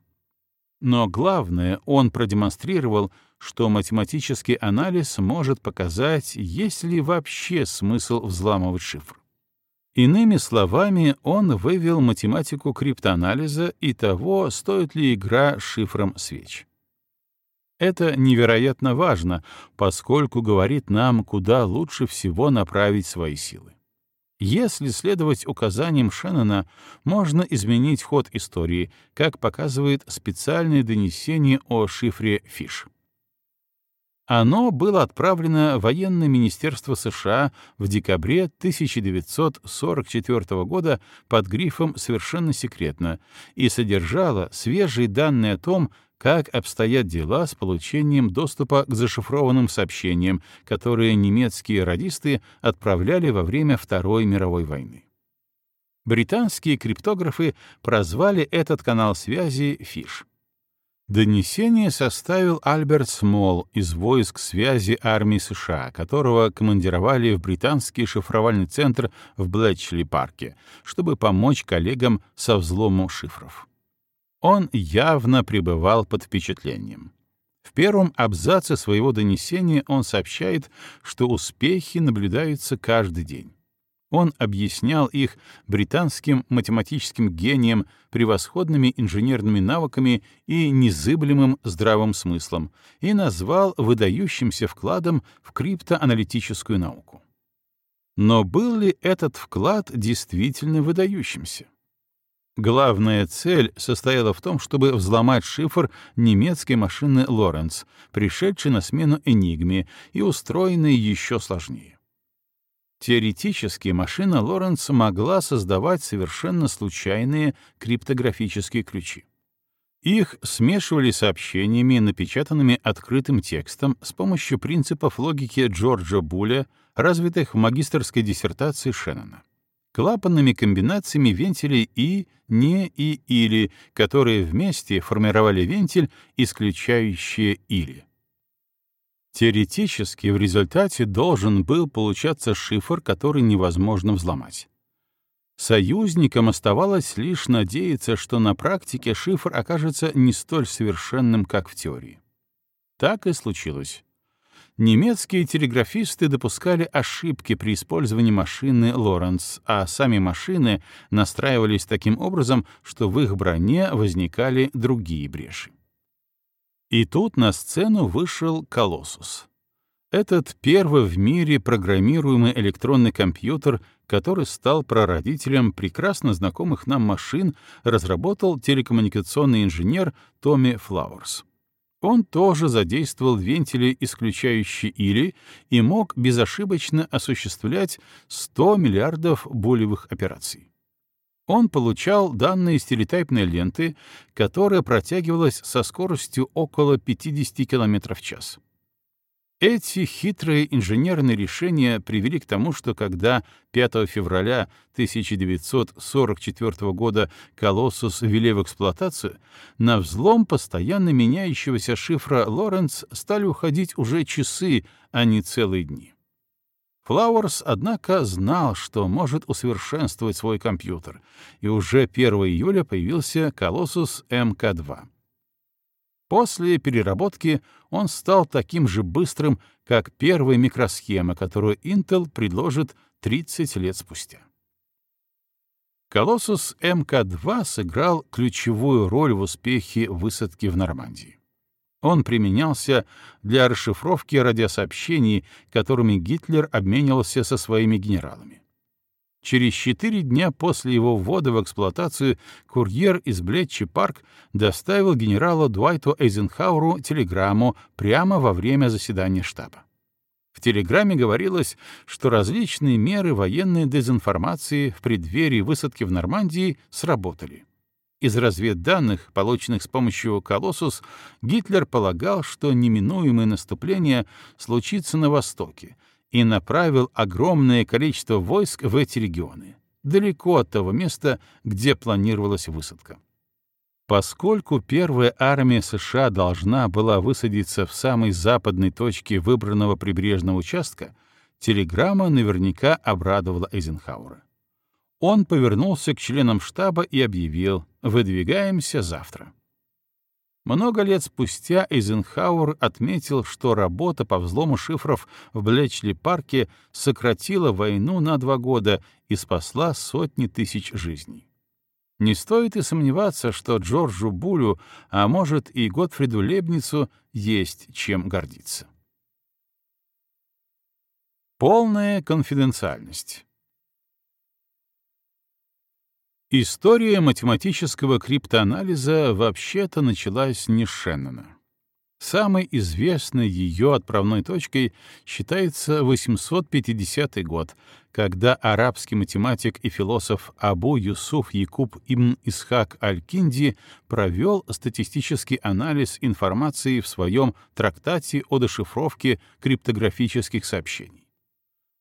Но главное, он продемонстрировал, что математический анализ может показать, есть ли вообще смысл взламывать шифр. Иными словами, он вывел математику криптоанализа и того, стоит ли игра шифром свеч. Это невероятно важно, поскольку говорит нам, куда лучше всего направить свои силы. Если следовать указаниям Шеннона, можно изменить ход истории, как показывает специальное донесение о шифре Фиш. Оно было отправлено в военное министерство США в декабре 1944 года под грифом «Совершенно секретно» и содержало свежие данные о том, как обстоят дела с получением доступа к зашифрованным сообщениям, которые немецкие радисты отправляли во время Второй мировой войны. Британские криптографы прозвали этот канал связи «Фиш». Донесение составил Альберт Смол из войск связи армии США, которого командировали в британский шифровальный центр в Блэчли-парке, чтобы помочь коллегам со взломом шифров. Он явно пребывал под впечатлением. В первом абзаце своего донесения он сообщает, что успехи наблюдаются каждый день. Он объяснял их британским математическим гением, превосходными инженерными навыками и незыблемым здравым смыслом и назвал выдающимся вкладом в криптоаналитическую науку. Но был ли этот вклад действительно выдающимся? Главная цель состояла в том, чтобы взломать шифр немецкой машины Лоренц, пришедшей на смену Энигме и устроенной еще сложнее. Теоретически машина Лоренц могла создавать совершенно случайные криптографические ключи. Их смешивали сообщениями, напечатанными открытым текстом с помощью принципов логики Джорджа Буля, развитых в магистерской диссертации Шеннона клапанными комбинациями вентилей «и», «не» и «или», которые вместе формировали вентиль, исключающий «или». Теоретически в результате должен был получаться шифр, который невозможно взломать. Союзникам оставалось лишь надеяться, что на практике шифр окажется не столь совершенным, как в теории. Так и случилось немецкие телеграфисты допускали ошибки при использовании машины Лоренц, а сами машины настраивались таким образом, что в их броне возникали другие бреши. И тут на сцену вышел Колоссус. Этот первый в мире программируемый электронный компьютер, который стал прародителем прекрасно знакомых нам машин, разработал телекоммуникационный инженер Томми Флауэрс. Он тоже задействовал вентили, исключающие или, и мог безошибочно осуществлять 100 миллиардов болевых операций. Он получал данные из телетайпной ленты, которая протягивалась со скоростью около 50 км в час. Эти хитрые инженерные решения привели к тому, что когда 5 февраля 1944 года «Колоссус» ввели в эксплуатацию, на взлом постоянно меняющегося шифра Лоренц стали уходить уже часы, а не целые дни. Флауэрс, однако, знал, что может усовершенствовать свой компьютер, и уже 1 июля появился «Колоссус МК-2». После переработки он стал таким же быстрым, как первая микросхема, которую Intel предложит 30 лет спустя. Колоссус МК-2 сыграл ключевую роль в успехе высадки в Нормандии. Он применялся для расшифровки радиосообщений, которыми Гитлер обменивался со своими генералами. Через четыре дня после его ввода в эксплуатацию курьер из Блетчи-парк доставил генералу Дуайту Эйзенхауру телеграмму прямо во время заседания штаба. В телеграмме говорилось, что различные меры военной дезинформации в преддверии высадки в Нормандии сработали. Из разведданных, полученных с помощью «Колоссус», Гитлер полагал, что неминуемое наступление случится на Востоке, и направил огромное количество войск в эти регионы, далеко от того места, где планировалась высадка. Поскольку первая армия США должна была высадиться в самой западной точке выбранного прибрежного участка, телеграмма наверняка обрадовала Эйзенхауэра. он повернулся к членам штаба и объявил «Выдвигаемся завтра». Много лет спустя Эйзенхауэр отметил, что работа по взлому шифров в Блечли-парке сократила войну на два года и спасла сотни тысяч жизней. Не стоит и сомневаться, что Джорджу Булю, а может и Готфриду Лебницу, есть чем гордиться. Полная конфиденциальность История математического криптоанализа вообще-то началась не с Шеннона. Самой известной ее отправной точкой считается 850 год, когда арабский математик и философ Абу Юсуф Якуб ибн Исхак Аль-Кинди провел статистический анализ информации в своем трактате о дешифровке криптографических сообщений.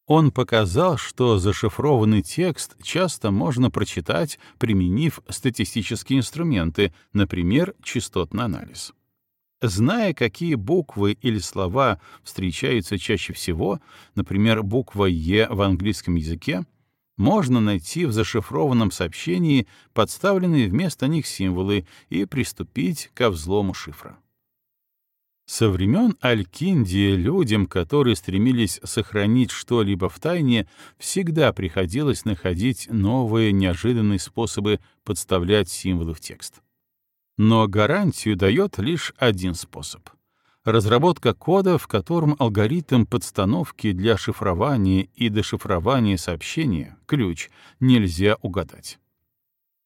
Он показал, что зашифрованный текст часто можно прочитать, применив статистические инструменты, например, частотный анализ. Зная, какие буквы или слова встречаются чаще всего, например, буква «Е» в английском языке, можно найти в зашифрованном сообщении подставленные вместо них символы и приступить ко взлому шифра. Со времен Алькинди людям, которые стремились сохранить что-либо в тайне, всегда приходилось находить новые неожиданные способы подставлять символы в текст. Но гарантию дает лишь один способ — разработка кода, в котором алгоритм подстановки для шифрования и дешифрования сообщения, ключ, нельзя угадать.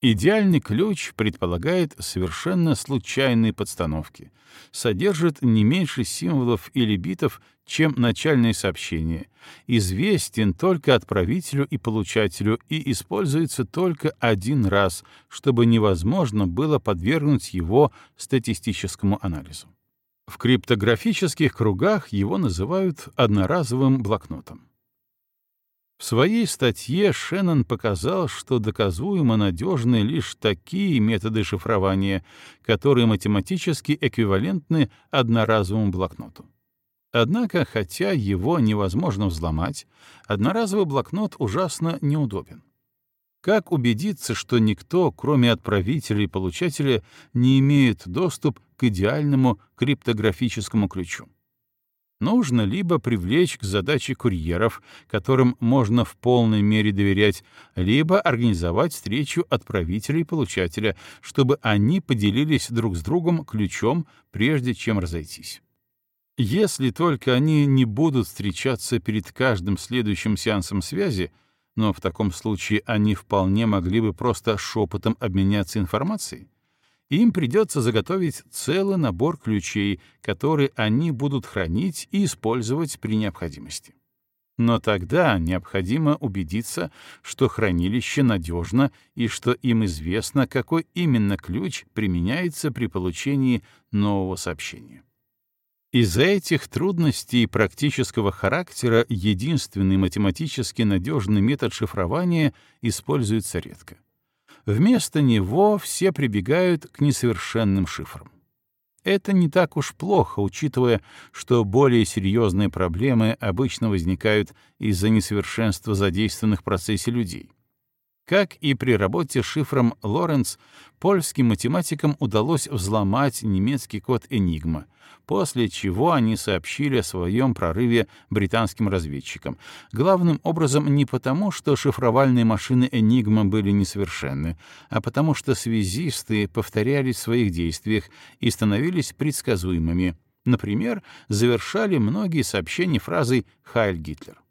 Идеальный ключ предполагает совершенно случайные подстановки, содержит не меньше символов или битов, чем начальное сообщение, известен только отправителю и получателю и используется только один раз, чтобы невозможно было подвергнуть его статистическому анализу. В криптографических кругах его называют одноразовым блокнотом. В своей статье Шеннон показал, что доказуемо надежны лишь такие методы шифрования, которые математически эквивалентны одноразовому блокноту. Однако, хотя его невозможно взломать, одноразовый блокнот ужасно неудобен. Как убедиться, что никто, кроме отправителя и получателя, не имеет доступ к идеальному криптографическому ключу? Нужно либо привлечь к задаче курьеров, которым можно в полной мере доверять, либо организовать встречу отправителя и получателя, чтобы они поделились друг с другом ключом, прежде чем разойтись. Если только они не будут встречаться перед каждым следующим сеансом связи, но в таком случае они вполне могли бы просто шепотом обменяться информацией, им придется заготовить целый набор ключей, которые они будут хранить и использовать при необходимости. Но тогда необходимо убедиться, что хранилище надежно и что им известно, какой именно ключ применяется при получении нового сообщения. Из-за этих трудностей практического характера единственный математически надежный метод шифрования используется редко. Вместо него все прибегают к несовершенным шифрам. Это не так уж плохо, учитывая, что более серьезные проблемы обычно возникают из-за несовершенства задействованных в процессе людей. Как и при работе с шифром Лоренц, польским математикам удалось взломать немецкий код Enigma, после чего они сообщили о своем прорыве британским разведчикам. Главным образом не потому, что шифровальные машины Enigma были несовершенны, а потому что связисты повторялись в своих действиях и становились предсказуемыми. Например, завершали многие сообщения фразой «Хайль Гитлер».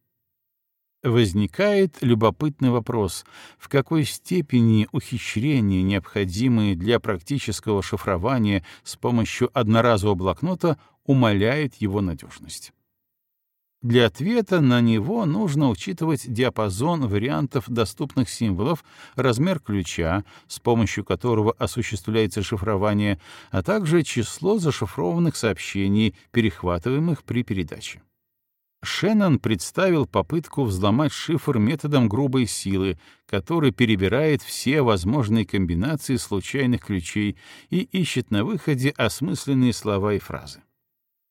Возникает любопытный вопрос, в какой степени ухищрения, необходимые для практического шифрования с помощью одноразового блокнота, умаляют его надежность. Для ответа на него нужно учитывать диапазон вариантов доступных символов, размер ключа, с помощью которого осуществляется шифрование, а также число зашифрованных сообщений, перехватываемых при передаче. Шеннон представил попытку взломать шифр методом грубой силы, который перебирает все возможные комбинации случайных ключей и ищет на выходе осмысленные слова и фразы.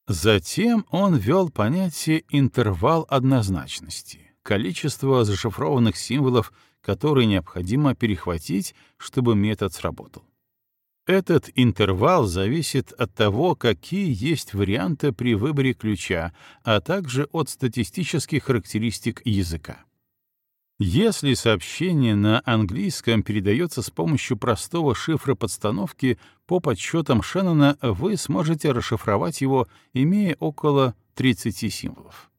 Затем он ввел понятие интервал однозначности, количество зашифрованных символов, который необходимо перехватить, чтобы метод сработал. Этот интервал зависит от того, какие есть варианты при выборе ключа, а также от статистических характеристик языка. Если сообщение на английском передается с помощью простого шифра подстановки, по подсчетам Шеннона вы сможете расшифровать его, имея около 30 символов.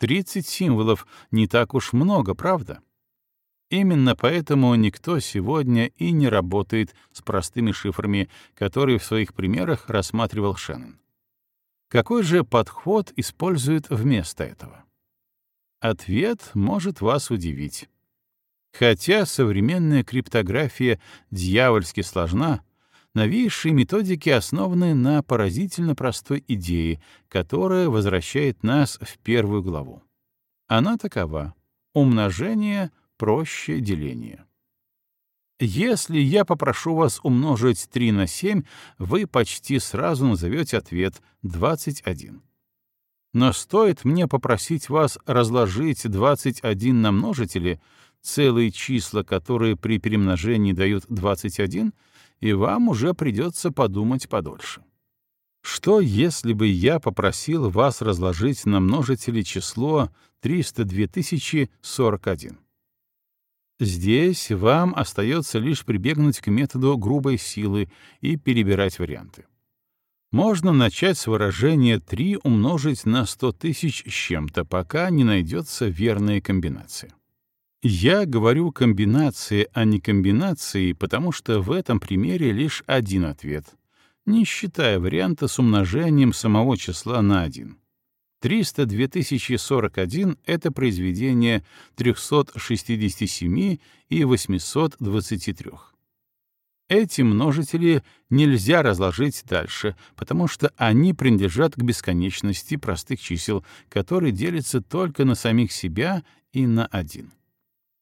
30 символов не так уж много, правда? Именно поэтому никто сегодня и не работает с простыми шифрами, которые в своих примерах рассматривал Шеннон. Какой же подход используют вместо этого? Ответ может вас удивить. Хотя современная криптография дьявольски сложна, новейшие методики основаны на поразительно простой идее, которая возвращает нас в первую главу. Она такова — умножение проще деления. Если я попрошу вас умножить 3 на 7, вы почти сразу назовете ответ 21. Но стоит мне попросить вас разложить 21 на множители, целые числа, которые при перемножении дают 21, и вам уже придется подумать подольше. Что, если бы я попросил вас разложить на множители число 302 041? Здесь вам остается лишь прибегнуть к методу грубой силы и перебирать варианты можно начать с выражения 3 умножить на 100 тысяч с чем-то, пока не найдется верная комбинация. Я говорю комбинации, а не комбинации, потому что в этом примере лишь один ответ, не считая варианта с умножением самого числа на 1. 302 041 — это произведение 367 и 823. Эти множители нельзя разложить дальше, потому что они принадлежат к бесконечности простых чисел, которые делятся только на самих себя и на один.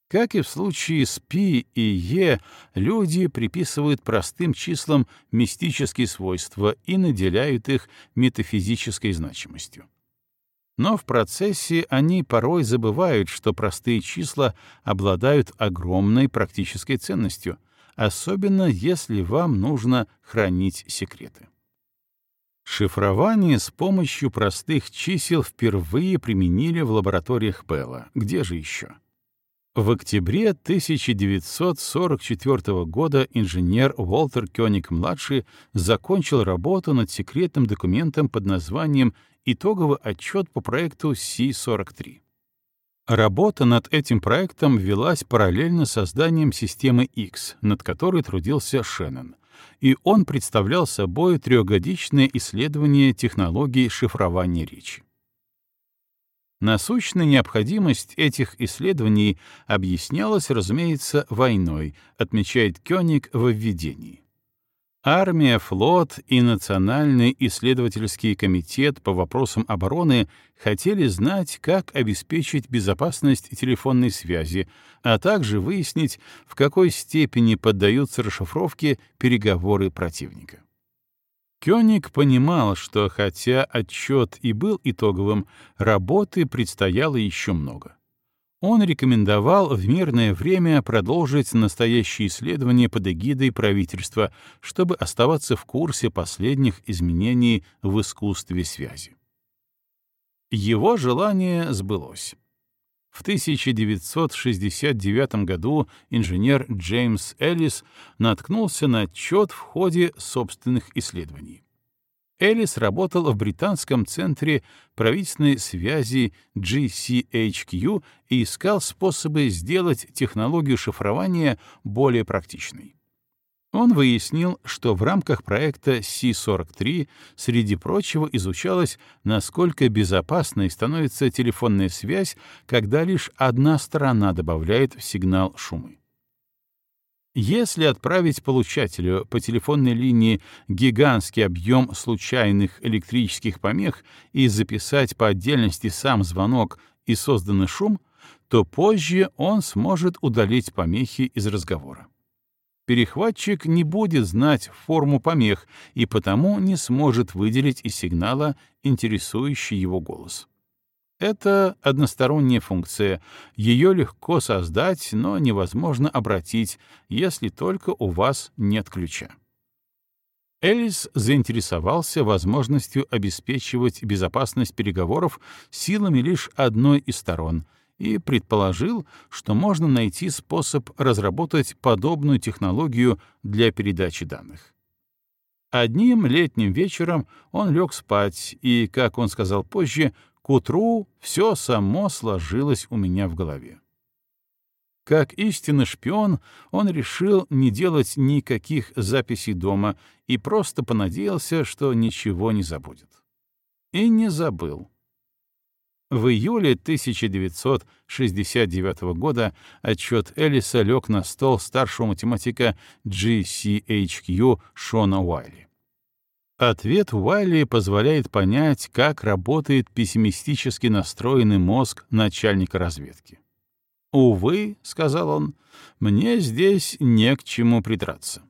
Как и в случае с π и e, люди приписывают простым числам мистические свойства и наделяют их метафизической значимостью. Но в процессе они порой забывают, что простые числа обладают огромной практической ценностью — особенно если вам нужно хранить секреты. Шифрование с помощью простых чисел впервые применили в лабораториях Белла. Где же еще? В октябре 1944 года инженер Уолтер Кёник-младший закончил работу над секретным документом под названием «Итоговый отчет по проекту Си-43». Работа над этим проектом велась параллельно созданием системы X, над которой трудился Шеннон, и он представлял собой трехгодичное исследование технологий шифрования речи. Насущная необходимость этих исследований объяснялась, разумеется, войной, отмечает Кёник в введении. Армия, флот и Национальный исследовательский комитет по вопросам обороны хотели знать, как обеспечить безопасность телефонной связи, а также выяснить, в какой степени поддаются расшифровке переговоры противника. Кёник понимал, что хотя отчет и был итоговым, работы предстояло еще много он рекомендовал в мирное время продолжить настоящие исследования под эгидой правительства, чтобы оставаться в курсе последних изменений в искусстве связи. Его желание сбылось. В 1969 году инженер Джеймс Эллис наткнулся на отчет в ходе собственных исследований. Элис работал в британском центре правительственной связи GCHQ и искал способы сделать технологию шифрования более практичной. Он выяснил, что в рамках проекта C43, среди прочего, изучалось, насколько безопасной становится телефонная связь, когда лишь одна сторона добавляет в сигнал шумы. Если отправить получателю по телефонной линии гигантский объем случайных электрических помех и записать по отдельности сам звонок и созданный шум, то позже он сможет удалить помехи из разговора. Перехватчик не будет знать форму помех и потому не сможет выделить из сигнала интересующий его голос. Это односторонняя функция. Ее легко создать, но невозможно обратить, если только у вас нет ключа. Элис заинтересовался возможностью обеспечивать безопасность переговоров силами лишь одной из сторон и предположил, что можно найти способ разработать подобную технологию для передачи данных. Одним летним вечером он лег спать, и, как он сказал позже, к утру все само сложилось у меня в голове. Как истинный шпион, он решил не делать никаких записей дома и просто понадеялся, что ничего не забудет. И не забыл. В июле 1969 года отчет Эллиса лег на стол старшего математика GCHQ Шона Уайли. Ответ Уайли позволяет понять, как работает пессимистически настроенный мозг начальника разведки. «Увы», — сказал он, — «мне здесь не к чему придраться».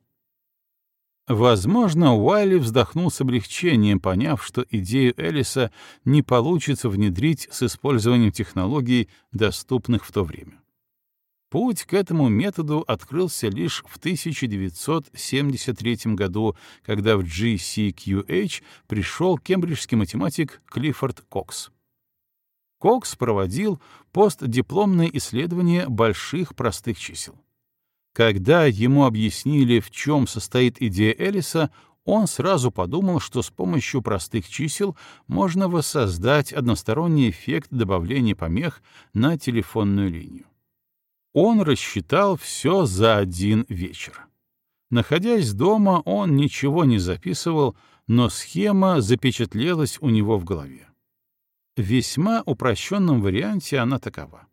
Возможно, Уайли вздохнул с облегчением, поняв, что идею Элиса не получится внедрить с использованием технологий, доступных в то время. Путь к этому методу открылся лишь в 1973 году, когда в GCQH пришел кембриджский математик Клиффорд Кокс. Кокс проводил постдипломные исследования больших простых чисел. Когда ему объяснили, в чем состоит идея Элиса, он сразу подумал, что с помощью простых чисел можно воссоздать односторонний эффект добавления помех на телефонную линию. Он рассчитал все за один вечер. Находясь дома, он ничего не записывал, но схема запечатлелась у него в голове. В весьма упрощенном варианте она такова.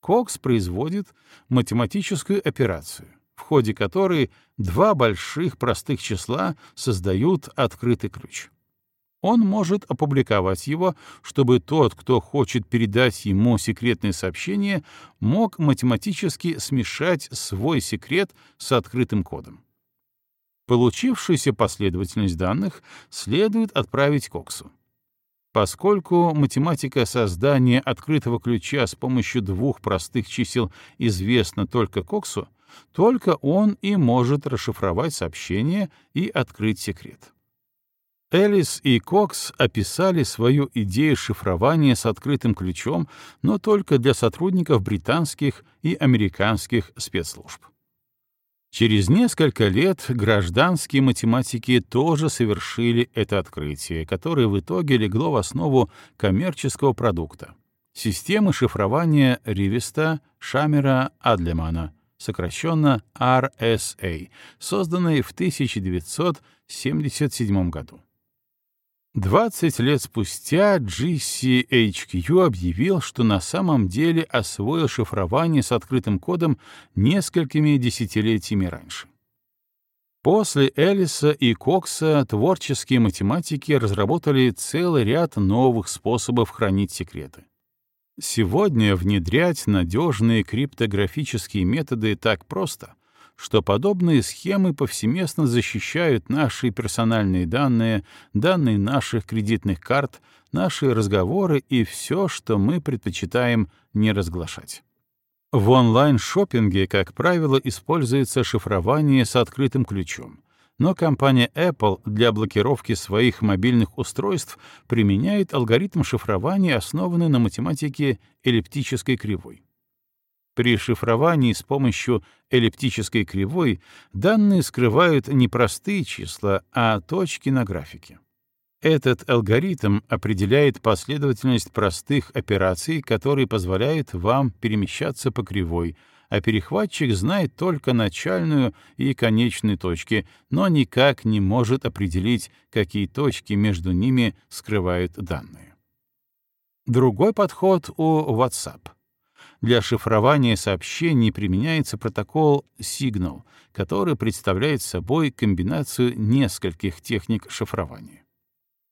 Кокс производит математическую операцию, в ходе которой два больших простых числа создают открытый ключ он может опубликовать его, чтобы тот, кто хочет передать ему секретное сообщение, мог математически смешать свой секрет с открытым кодом. Получившуюся последовательность данных следует отправить Коксу. Поскольку математика создания открытого ключа с помощью двух простых чисел известна только Коксу, только он и может расшифровать сообщение и открыть секрет. Элис и Кокс описали свою идею шифрования с открытым ключом, но только для сотрудников британских и американских спецслужб. Через несколько лет гражданские математики тоже совершили это открытие, которое в итоге легло в основу коммерческого продукта — системы шифрования Ривеста Шамера Адлемана, сокращенно RSA, созданной в 1977 году. 20 лет спустя GCHQ объявил, что на самом деле освоил шифрование с открытым кодом несколькими десятилетиями раньше. После Эллиса и Кокса творческие математики разработали целый ряд новых способов хранить секреты. Сегодня внедрять надежные криптографические методы так просто — что подобные схемы повсеместно защищают наши персональные данные, данные наших кредитных карт, наши разговоры и все, что мы предпочитаем не разглашать. В онлайн-шоппинге, как правило, используется шифрование с открытым ключом, но компания Apple для блокировки своих мобильных устройств применяет алгоритм шифрования, основанный на математике эллиптической кривой. При шифровании с помощью эллиптической кривой данные скрывают не простые числа, а точки на графике. Этот алгоритм определяет последовательность простых операций, которые позволяют вам перемещаться по кривой, а перехватчик знает только начальную и конечную точки, но никак не может определить, какие точки между ними скрывают данные. Другой подход у WhatsApp. Для шифрования сообщений применяется протокол Signal, который представляет собой комбинацию нескольких техник шифрования.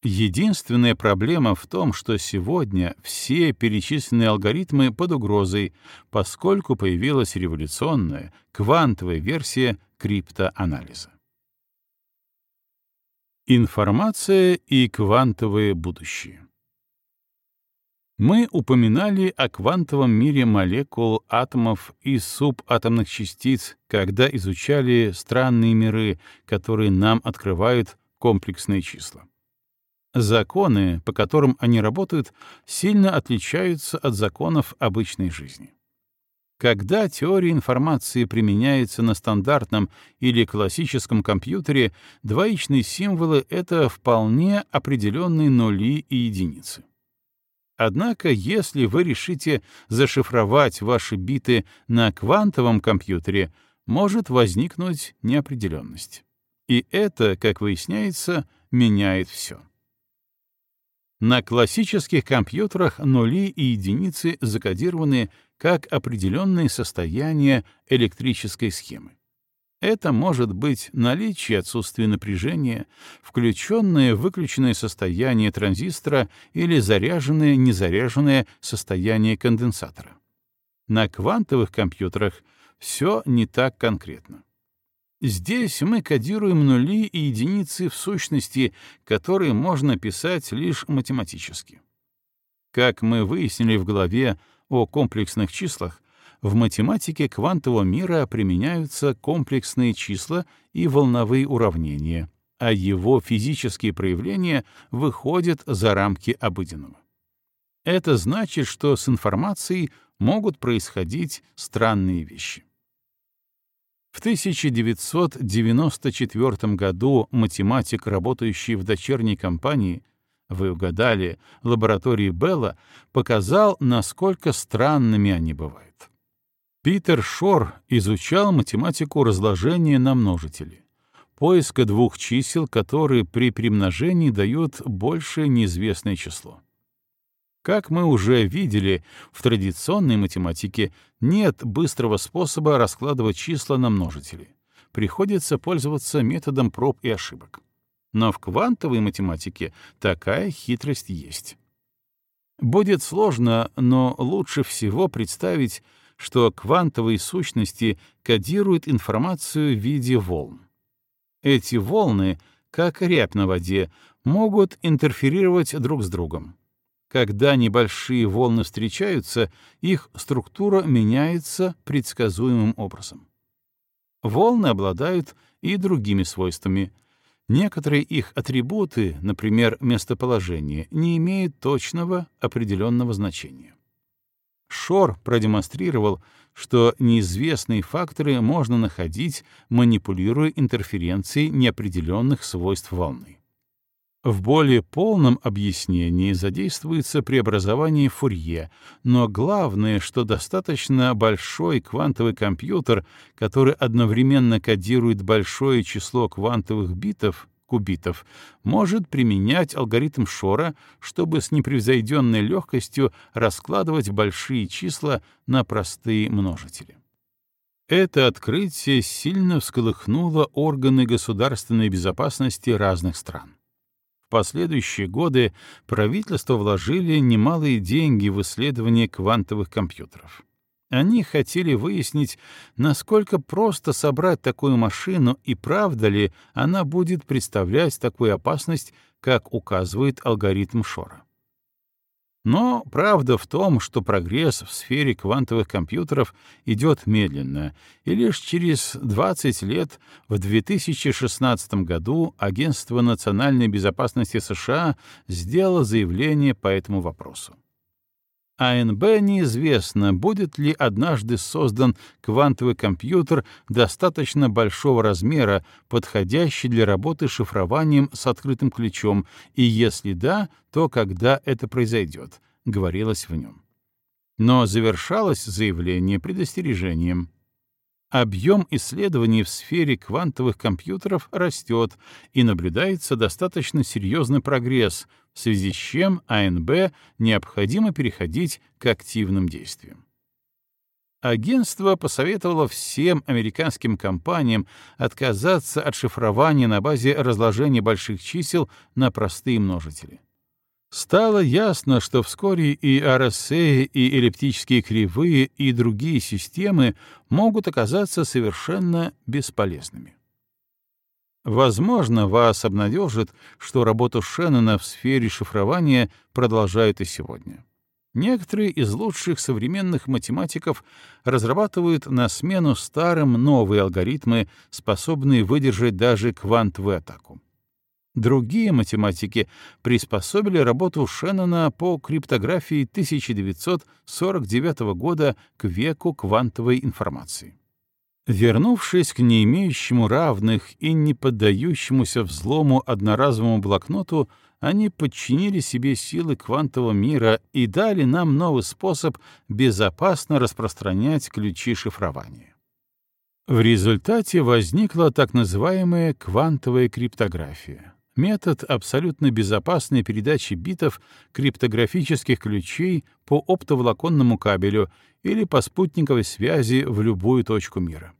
Единственная проблема в том, что сегодня все перечисленные алгоритмы под угрозой, поскольку появилась революционная квантовая версия криптоанализа. Информация и квантовое будущее. Мы упоминали о квантовом мире молекул, атомов и субатомных частиц, когда изучали странные миры, которые нам открывают комплексные числа. Законы, по которым они работают, сильно отличаются от законов обычной жизни. Когда теория информации применяется на стандартном или классическом компьютере, двоичные символы — это вполне определенные нули и единицы. Однако, если вы решите зашифровать ваши биты на квантовом компьютере, может возникнуть неопределенность. И это, как выясняется, меняет все. На классических компьютерах нули и единицы закодированы как определенные состояния электрической схемы. Это может быть наличие отсутствия напряжения, включенное-выключенное состояние транзистора или заряженное-незаряженное состояние конденсатора. На квантовых компьютерах все не так конкретно. Здесь мы кодируем нули и единицы в сущности, которые можно писать лишь математически. Как мы выяснили в главе о комплексных числах, в математике квантового мира применяются комплексные числа и волновые уравнения, а его физические проявления выходят за рамки обыденного. Это значит, что с информацией могут происходить странные вещи. В 1994 году математик, работающий в дочерней компании, вы угадали, лаборатории Белла, показал, насколько странными они бывают. Питер Шор изучал математику разложения на множители, поиска двух чисел, которые при примножении дают большее неизвестное число. Как мы уже видели, в традиционной математике нет быстрого способа раскладывать числа на множители. Приходится пользоваться методом проб и ошибок. Но в квантовой математике такая хитрость есть. Будет сложно, но лучше всего представить, что квантовые сущности кодируют информацию в виде волн. Эти волны, как рябь на воде, могут интерферировать друг с другом. Когда небольшие волны встречаются, их структура меняется предсказуемым образом. Волны обладают и другими свойствами, Некоторые их атрибуты, например, местоположение, не имеют точного определенного значения. Шор продемонстрировал, что неизвестные факторы можно находить, манипулируя интерференцией неопределенных свойств волны. В более полном объяснении задействуется преобразование Фурье, но главное, что достаточно большой квантовый компьютер, который одновременно кодирует большое число квантовых битов, кубитов, может применять алгоритм Шора, чтобы с непревзойденной легкостью раскладывать большие числа на простые множители. Это открытие сильно всколыхнуло органы государственной безопасности разных стран последующие годы правительства вложили немалые деньги в исследование квантовых компьютеров. Они хотели выяснить, насколько просто собрать такую машину и правда ли она будет представлять такую опасность, как указывает алгоритм Шора. Но правда в том, что прогресс в сфере квантовых компьютеров идет медленно, и лишь через 20 лет, в 2016 году, Агентство национальной безопасности США сделало заявление по этому вопросу. АНБ неизвестно, будет ли однажды создан квантовый компьютер достаточно большого размера, подходящий для работы шифрованием с открытым ключом, и если да, то когда это произойдет, говорилось в нем. Но завершалось заявление предостережением — объем исследований в сфере квантовых компьютеров растет и наблюдается достаточно серьезный прогресс, в связи с чем АНБ необходимо переходить к активным действиям. Агентство посоветовало всем американским компаниям отказаться от шифрования на базе разложения больших чисел на простые множители. Стало ясно, что вскоре и RSA, и эллиптические кривые, и другие системы могут оказаться совершенно бесполезными. Возможно, вас обнадежит, что работу Шеннона в сфере шифрования продолжают и сегодня. Некоторые из лучших современных математиков разрабатывают на смену старым новые алгоритмы, способные выдержать даже квантовую атаку. Другие математики приспособили работу Шеннона по криптографии 1949 года к веку квантовой информации. Вернувшись к не имеющему равных и не поддающемуся взлому одноразовому блокноту, они подчинили себе силы квантового мира и дали нам новый способ безопасно распространять ключи шифрования. В результате возникла так называемая квантовая криптография — метод абсолютно безопасной передачи битов криптографических ключей по оптоволоконному кабелю или по спутниковой связи в любую точку мира.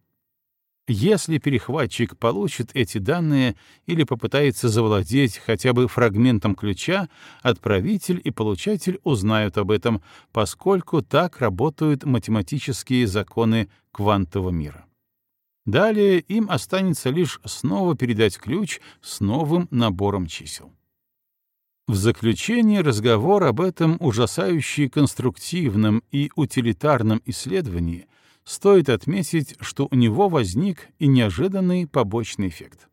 Если перехватчик получит эти данные или попытается завладеть хотя бы фрагментом ключа, отправитель и получатель узнают об этом, поскольку так работают математические законы квантового мира. Далее им останется лишь снова передать ключ с новым набором чисел. В заключение разговор об этом ужасающе конструктивном и утилитарном исследовании стоит отметить, что у него возник и неожиданный побочный эффект.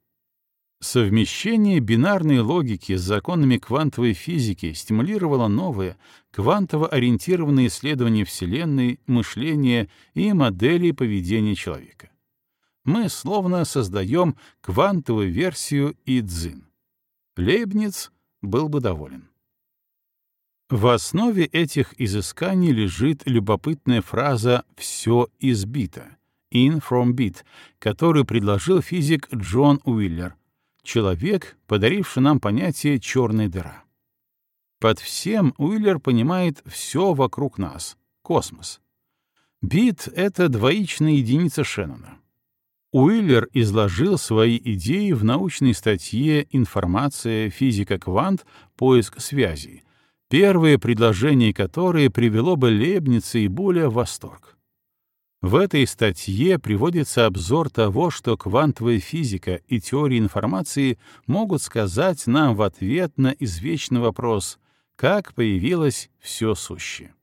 Совмещение бинарной логики с законами квантовой физики стимулировало новые, квантово-ориентированные исследования Вселенной, мышления и моделей поведения человека. Мы словно создаем квантовую версию Идзин. Лейбниц был бы доволен. В основе этих изысканий лежит любопытная фраза «все избито» — «in from bit», которую предложил физик Джон Уиллер, человек, подаривший нам понятие «черная дыра». Под всем Уиллер понимает все вокруг нас — космос. Бит — это двоичная единица Шеннона. Уиллер изложил свои идеи в научной статье «Информация, физика, квант. Поиск связей», первое предложение которое привело бы Лебница и Буля в восторг. В этой статье приводится обзор того, что квантовая физика и теория информации могут сказать нам в ответ на извечный вопрос «Как появилось все сущее?».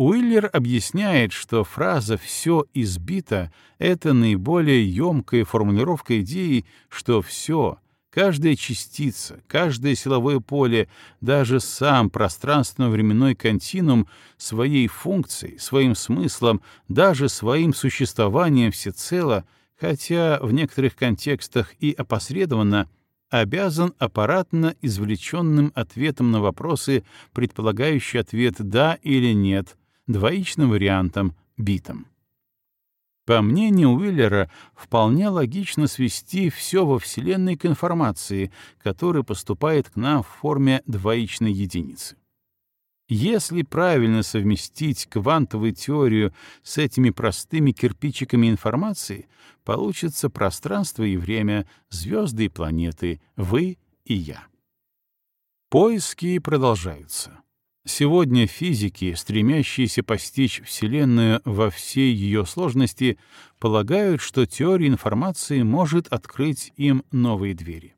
Уиллер объясняет, что фраза «все избито» — это наиболее емкая формулировка идеи, что все — Каждая частица, каждое силовое поле, даже сам пространственно-временной континуум своей функцией, своим смыслом, даже своим существованием всецело, хотя в некоторых контекстах и опосредованно, обязан аппаратно извлеченным ответом на вопросы, предполагающие ответ «да» или «нет», двоичным вариантом, битом. По мнению Уиллера, вполне логично свести все во Вселенной к информации, которая поступает к нам в форме двоичной единицы. Если правильно совместить квантовую теорию с этими простыми кирпичиками информации, получится пространство и время, звезды и планеты, вы и я. Поиски продолжаются. Сегодня физики, стремящиеся постичь Вселенную во всей ее сложности, полагают, что теория информации может открыть им новые двери.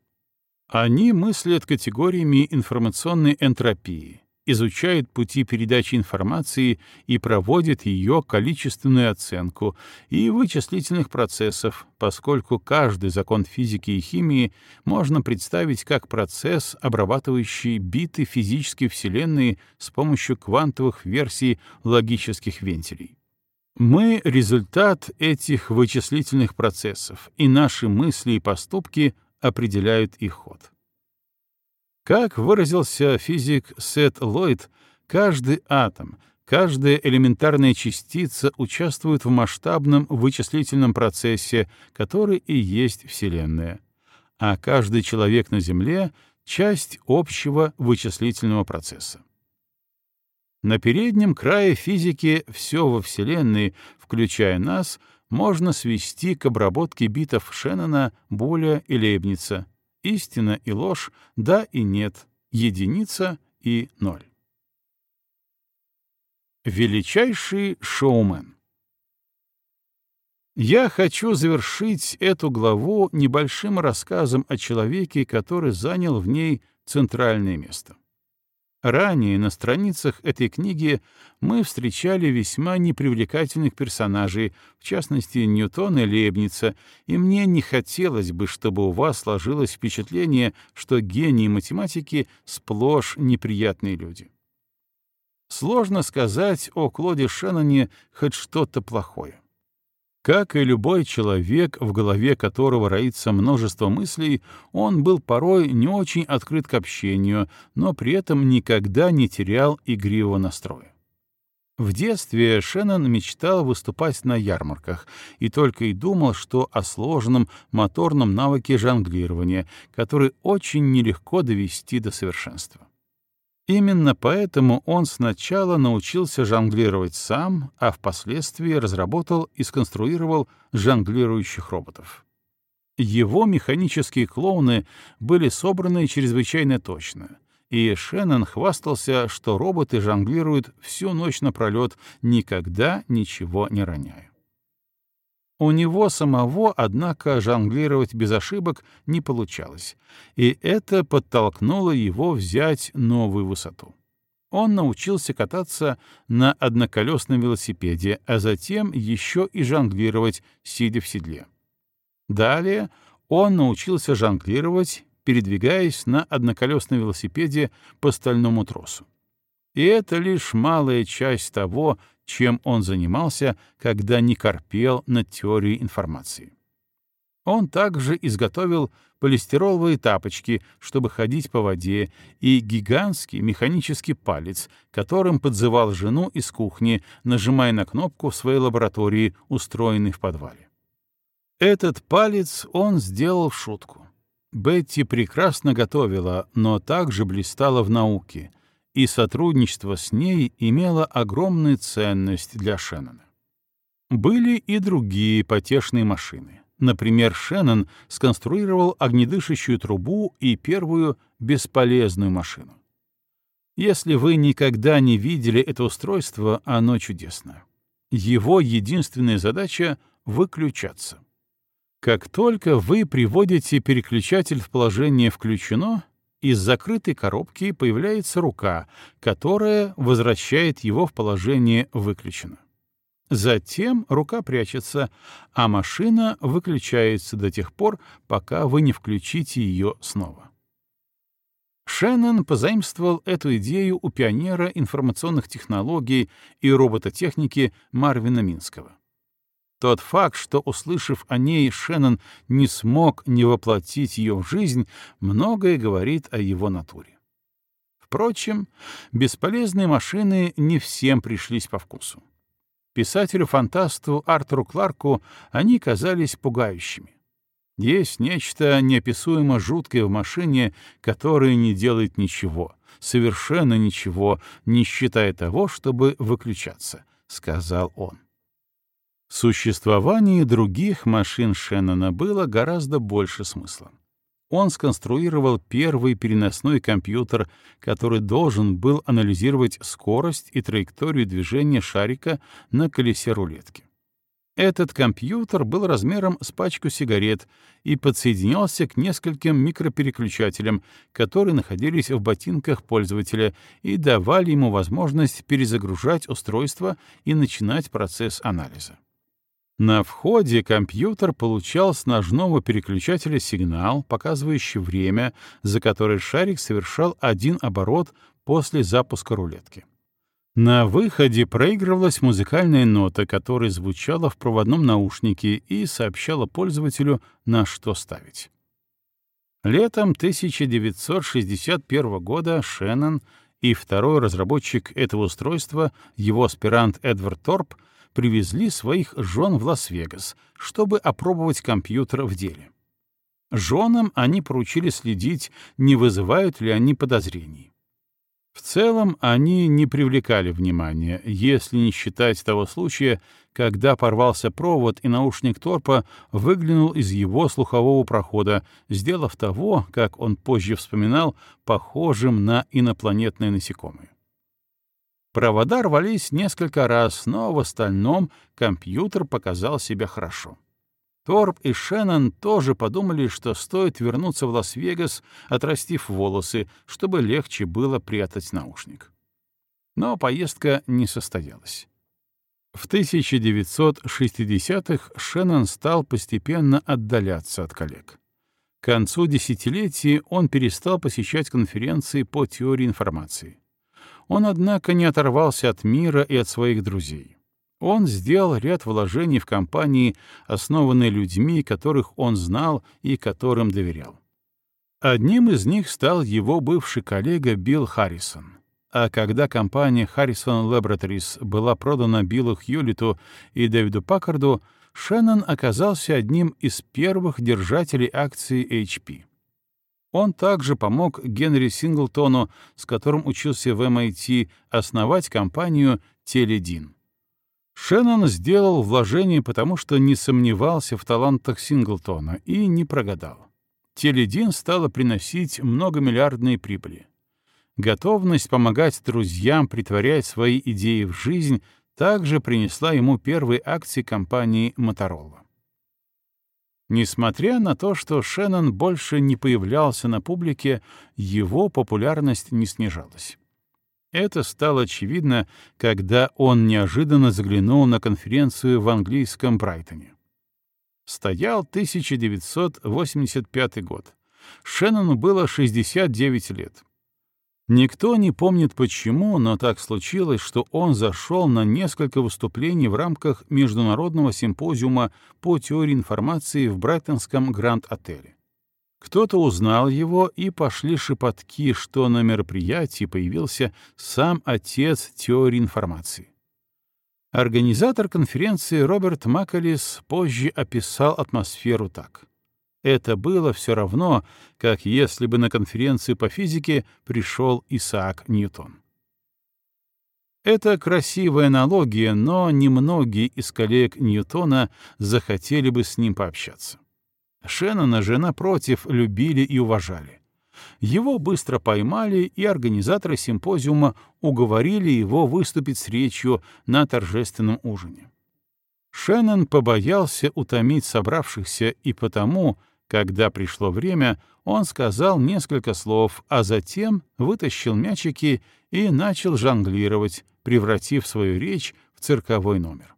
Они мыслят категориями информационной энтропии, изучает пути передачи информации и проводит ее количественную оценку и вычислительных процессов, поскольку каждый закон физики и химии можно представить как процесс, обрабатывающий биты физической Вселенной с помощью квантовых версий логических вентилей. Мы — результат этих вычислительных процессов, и наши мысли и поступки определяют их ход. Как выразился физик Сет Ллойд, каждый атом, каждая элементарная частица участвует в масштабном вычислительном процессе, который и есть Вселенная, а каждый человек на Земле — часть общего вычислительного процесса. На переднем крае физики все во Вселенной, включая нас, можно свести к обработке битов Шеннона, Боля и Лейбница — истина и ложь, да и нет, единица и ноль. Величайший шоумен Я хочу завершить эту главу небольшим рассказом о человеке, который занял в ней центральное место. Ранее на страницах этой книги мы встречали весьма непривлекательных персонажей, в частности, Ньютона и Лейбница, и мне не хотелось бы, чтобы у вас сложилось впечатление, что гении математики сплошь неприятные люди. Сложно сказать о Клоде Шенноне хоть что-то плохое. Как и любой человек, в голове которого роится множество мыслей, он был порой не очень открыт к общению, но при этом никогда не терял игривого настроя. В детстве Шеннон мечтал выступать на ярмарках и только и думал, что о сложном моторном навыке жонглирования, который очень нелегко довести до совершенства. Именно поэтому он сначала научился жонглировать сам, а впоследствии разработал и сконструировал жонглирующих роботов. Его механические клоуны были собраны чрезвычайно точно, и Шеннон хвастался, что роботы жонглируют всю ночь напролет, никогда ничего не роняя. У него самого, однако, жонглировать без ошибок не получалось, и это подтолкнуло его взять новую высоту. Он научился кататься на одноколесном велосипеде, а затем еще и жонглировать, сидя в седле. Далее он научился жонглировать, передвигаясь на одноколесном велосипеде по стальному тросу. И это лишь малая часть того, чем он занимался, когда не корпел над теорией информации. Он также изготовил полистироловые тапочки, чтобы ходить по воде, и гигантский механический палец, которым подзывал жену из кухни, нажимая на кнопку в своей лаборатории, устроенной в подвале. Этот палец он сделал в шутку. Бетти прекрасно готовила, но также блистала в науке — и сотрудничество с ней имело огромную ценность для Шеннона. Были и другие потешные машины. Например, Шеннон сконструировал огнедышащую трубу и первую бесполезную машину. Если вы никогда не видели это устройство, оно чудесно. Его единственная задача — выключаться. Как только вы приводите переключатель в положение «включено», из закрытой коробки появляется рука, которая возвращает его в положение «выключено». Затем рука прячется, а машина выключается до тех пор, пока вы не включите ее снова. Шеннон позаимствовал эту идею у пионера информационных технологий и робототехники Марвина Минского. Тот факт, что, услышав о ней, Шеннон не смог не воплотить ее в жизнь, многое говорит о его натуре. Впрочем, бесполезные машины не всем пришлись по вкусу. Писателю-фантасту Артуру Кларку они казались пугающими. Есть нечто неописуемо жуткое в машине, которая не делает ничего, совершенно ничего, не считая того, чтобы выключаться, — сказал он. Существование других машин Шеннона было гораздо больше смысла. Он сконструировал первый переносной компьютер, который должен был анализировать скорость и траекторию движения шарика на колесе рулетки. Этот компьютер был размером с пачку сигарет и подсоединялся к нескольким микропереключателям, которые находились в ботинках пользователя и давали ему возможность перезагружать устройство и начинать процесс анализа. На входе компьютер получал с ножного переключателя сигнал, показывающий время, за которое шарик совершал один оборот после запуска рулетки. На выходе проигрывалась музыкальная нота, которая звучала в проводном наушнике и сообщала пользователю, на что ставить. Летом 1961 года Шеннон и второй разработчик этого устройства, его аспирант Эдвард Торп, привезли своих жен в Лас-Вегас, чтобы опробовать компьютер в деле. Женам они поручили следить, не вызывают ли они подозрений. В целом они не привлекали внимания, если не считать того случая, когда порвался провод и наушник Торпа выглянул из его слухового прохода, сделав того, как он позже вспоминал, похожим на инопланетное насекомое. Провода рвались несколько раз, но в остальном компьютер показал себя хорошо. Торп и Шеннон тоже подумали, что стоит вернуться в Лас-Вегас, отрастив волосы, чтобы легче было прятать наушник. Но поездка не состоялась. В 1960-х Шеннон стал постепенно отдаляться от коллег. К концу десятилетия он перестал посещать конференции по теории информации. Он, однако, не оторвался от мира и от своих друзей. Он сделал ряд вложений в компании, основанные людьми, которых он знал и которым доверял. Одним из них стал его бывший коллега Билл Харрисон. А когда компания Harrison Laboratories была продана Биллу Хьюлиту и Дэвиду Паккарду, Шеннон оказался одним из первых держателей акций HP. Он также помог Генри Синглтону, с которым учился в MIT, основать компанию Теледин. Шеннон сделал вложение, потому что не сомневался в талантах Синглтона и не прогадал. Теледин стала приносить многомиллиардные прибыли. Готовность помогать друзьям притворять свои идеи в жизнь также принесла ему первые акции компании Motorola. Несмотря на то, что Шеннон больше не появлялся на публике, его популярность не снижалась. Это стало очевидно, когда он неожиданно заглянул на конференцию в английском Брайтоне. Стоял 1985 год. Шеннону было 69 лет. Никто не помнит почему, но так случилось, что он зашел на несколько выступлений в рамках Международного симпозиума по теории информации в Брайтонском Гранд-отеле. Кто-то узнал его, и пошли шепотки, что на мероприятии появился сам отец теории информации. Организатор конференции Роберт Макалис позже описал атмосферу так. Это было все равно, как если бы на конференцию по физике пришел Исаак Ньютон. Это красивая аналогия, но немногие из коллег Ньютона захотели бы с ним пообщаться. Шеннона же, напротив, любили и уважали. Его быстро поймали, и организаторы симпозиума уговорили его выступить с речью на торжественном ужине. Шеннон побоялся утомить собравшихся, и потому, когда пришло время, он сказал несколько слов, а затем вытащил мячики и начал жонглировать, превратив свою речь в цирковой номер.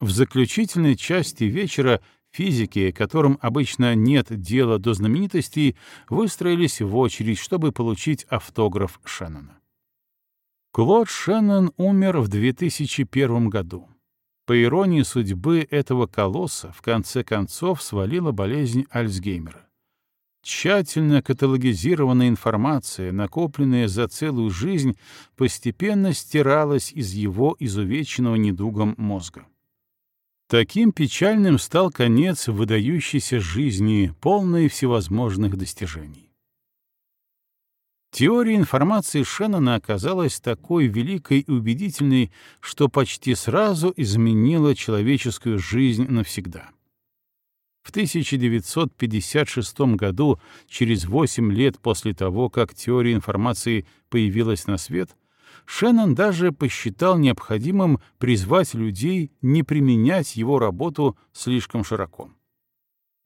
В заключительной части вечера Физики, которым обычно нет дела до знаменитостей, выстроились в очередь, чтобы получить автограф Шеннона. Клод Шеннон умер в 2001 году. По иронии судьбы этого колосса, в конце концов свалила болезнь Альцгеймера. Тщательно каталогизированная информация, накопленная за целую жизнь, постепенно стиралась из его изувеченного недугом мозга. Таким печальным стал конец выдающейся жизни, полной всевозможных достижений. Теория информации Шеннона оказалась такой великой и убедительной, что почти сразу изменила человеческую жизнь навсегда. В 1956 году, через 8 лет после того, как теория информации появилась на свет, Шеннон даже посчитал необходимым призвать людей не применять его работу слишком широко.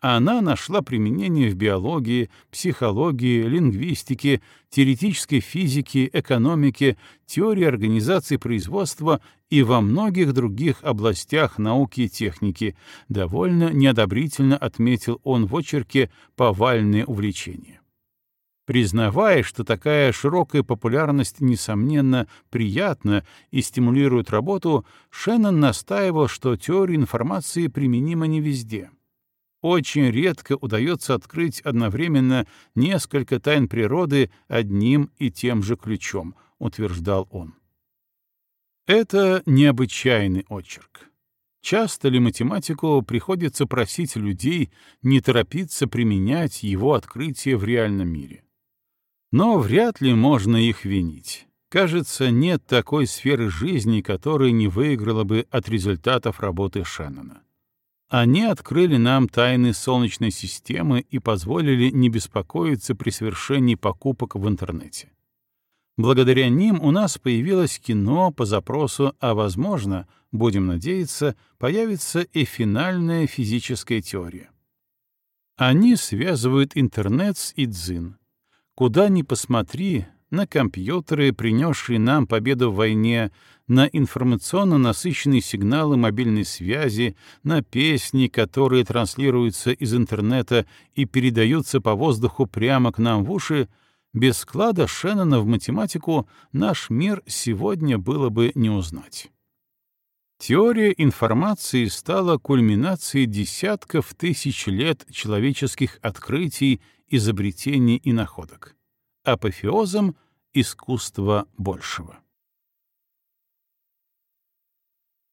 Она нашла применение в биологии, психологии, лингвистике, теоретической физике, экономике, теории организации производства и во многих других областях науки и техники, довольно неодобрительно отметил он в очерке «Повальное увлечение». Признавая, что такая широкая популярность, несомненно, приятна и стимулирует работу, Шеннон настаивал, что теория информации применима не везде. Очень редко удается открыть одновременно несколько тайн природы одним и тем же ключом, утверждал он. Это необычайный очерк. Часто ли математику приходится просить людей не торопиться применять его открытие в реальном мире? Но вряд ли можно их винить. Кажется, нет такой сферы жизни, которая не выиграла бы от результатов работы Шеннона. Они открыли нам тайны Солнечной системы и позволили не беспокоиться при совершении покупок в интернете. Благодаря ним у нас появилось кино по запросу, а, возможно, будем надеяться, появится и финальная физическая теория. Они связывают интернет с Идзин. Куда ни посмотри, на компьютеры, принесшие нам победу в войне, на информационно насыщенные сигналы мобильной связи, на песни, которые транслируются из интернета и передаются по воздуху прямо к нам в уши, без склада Шеннона в математику наш мир сегодня было бы не узнать. Теория информации стала кульминацией десятков тысяч лет человеческих открытий, изобретений и находок, апофеозом искусства большего.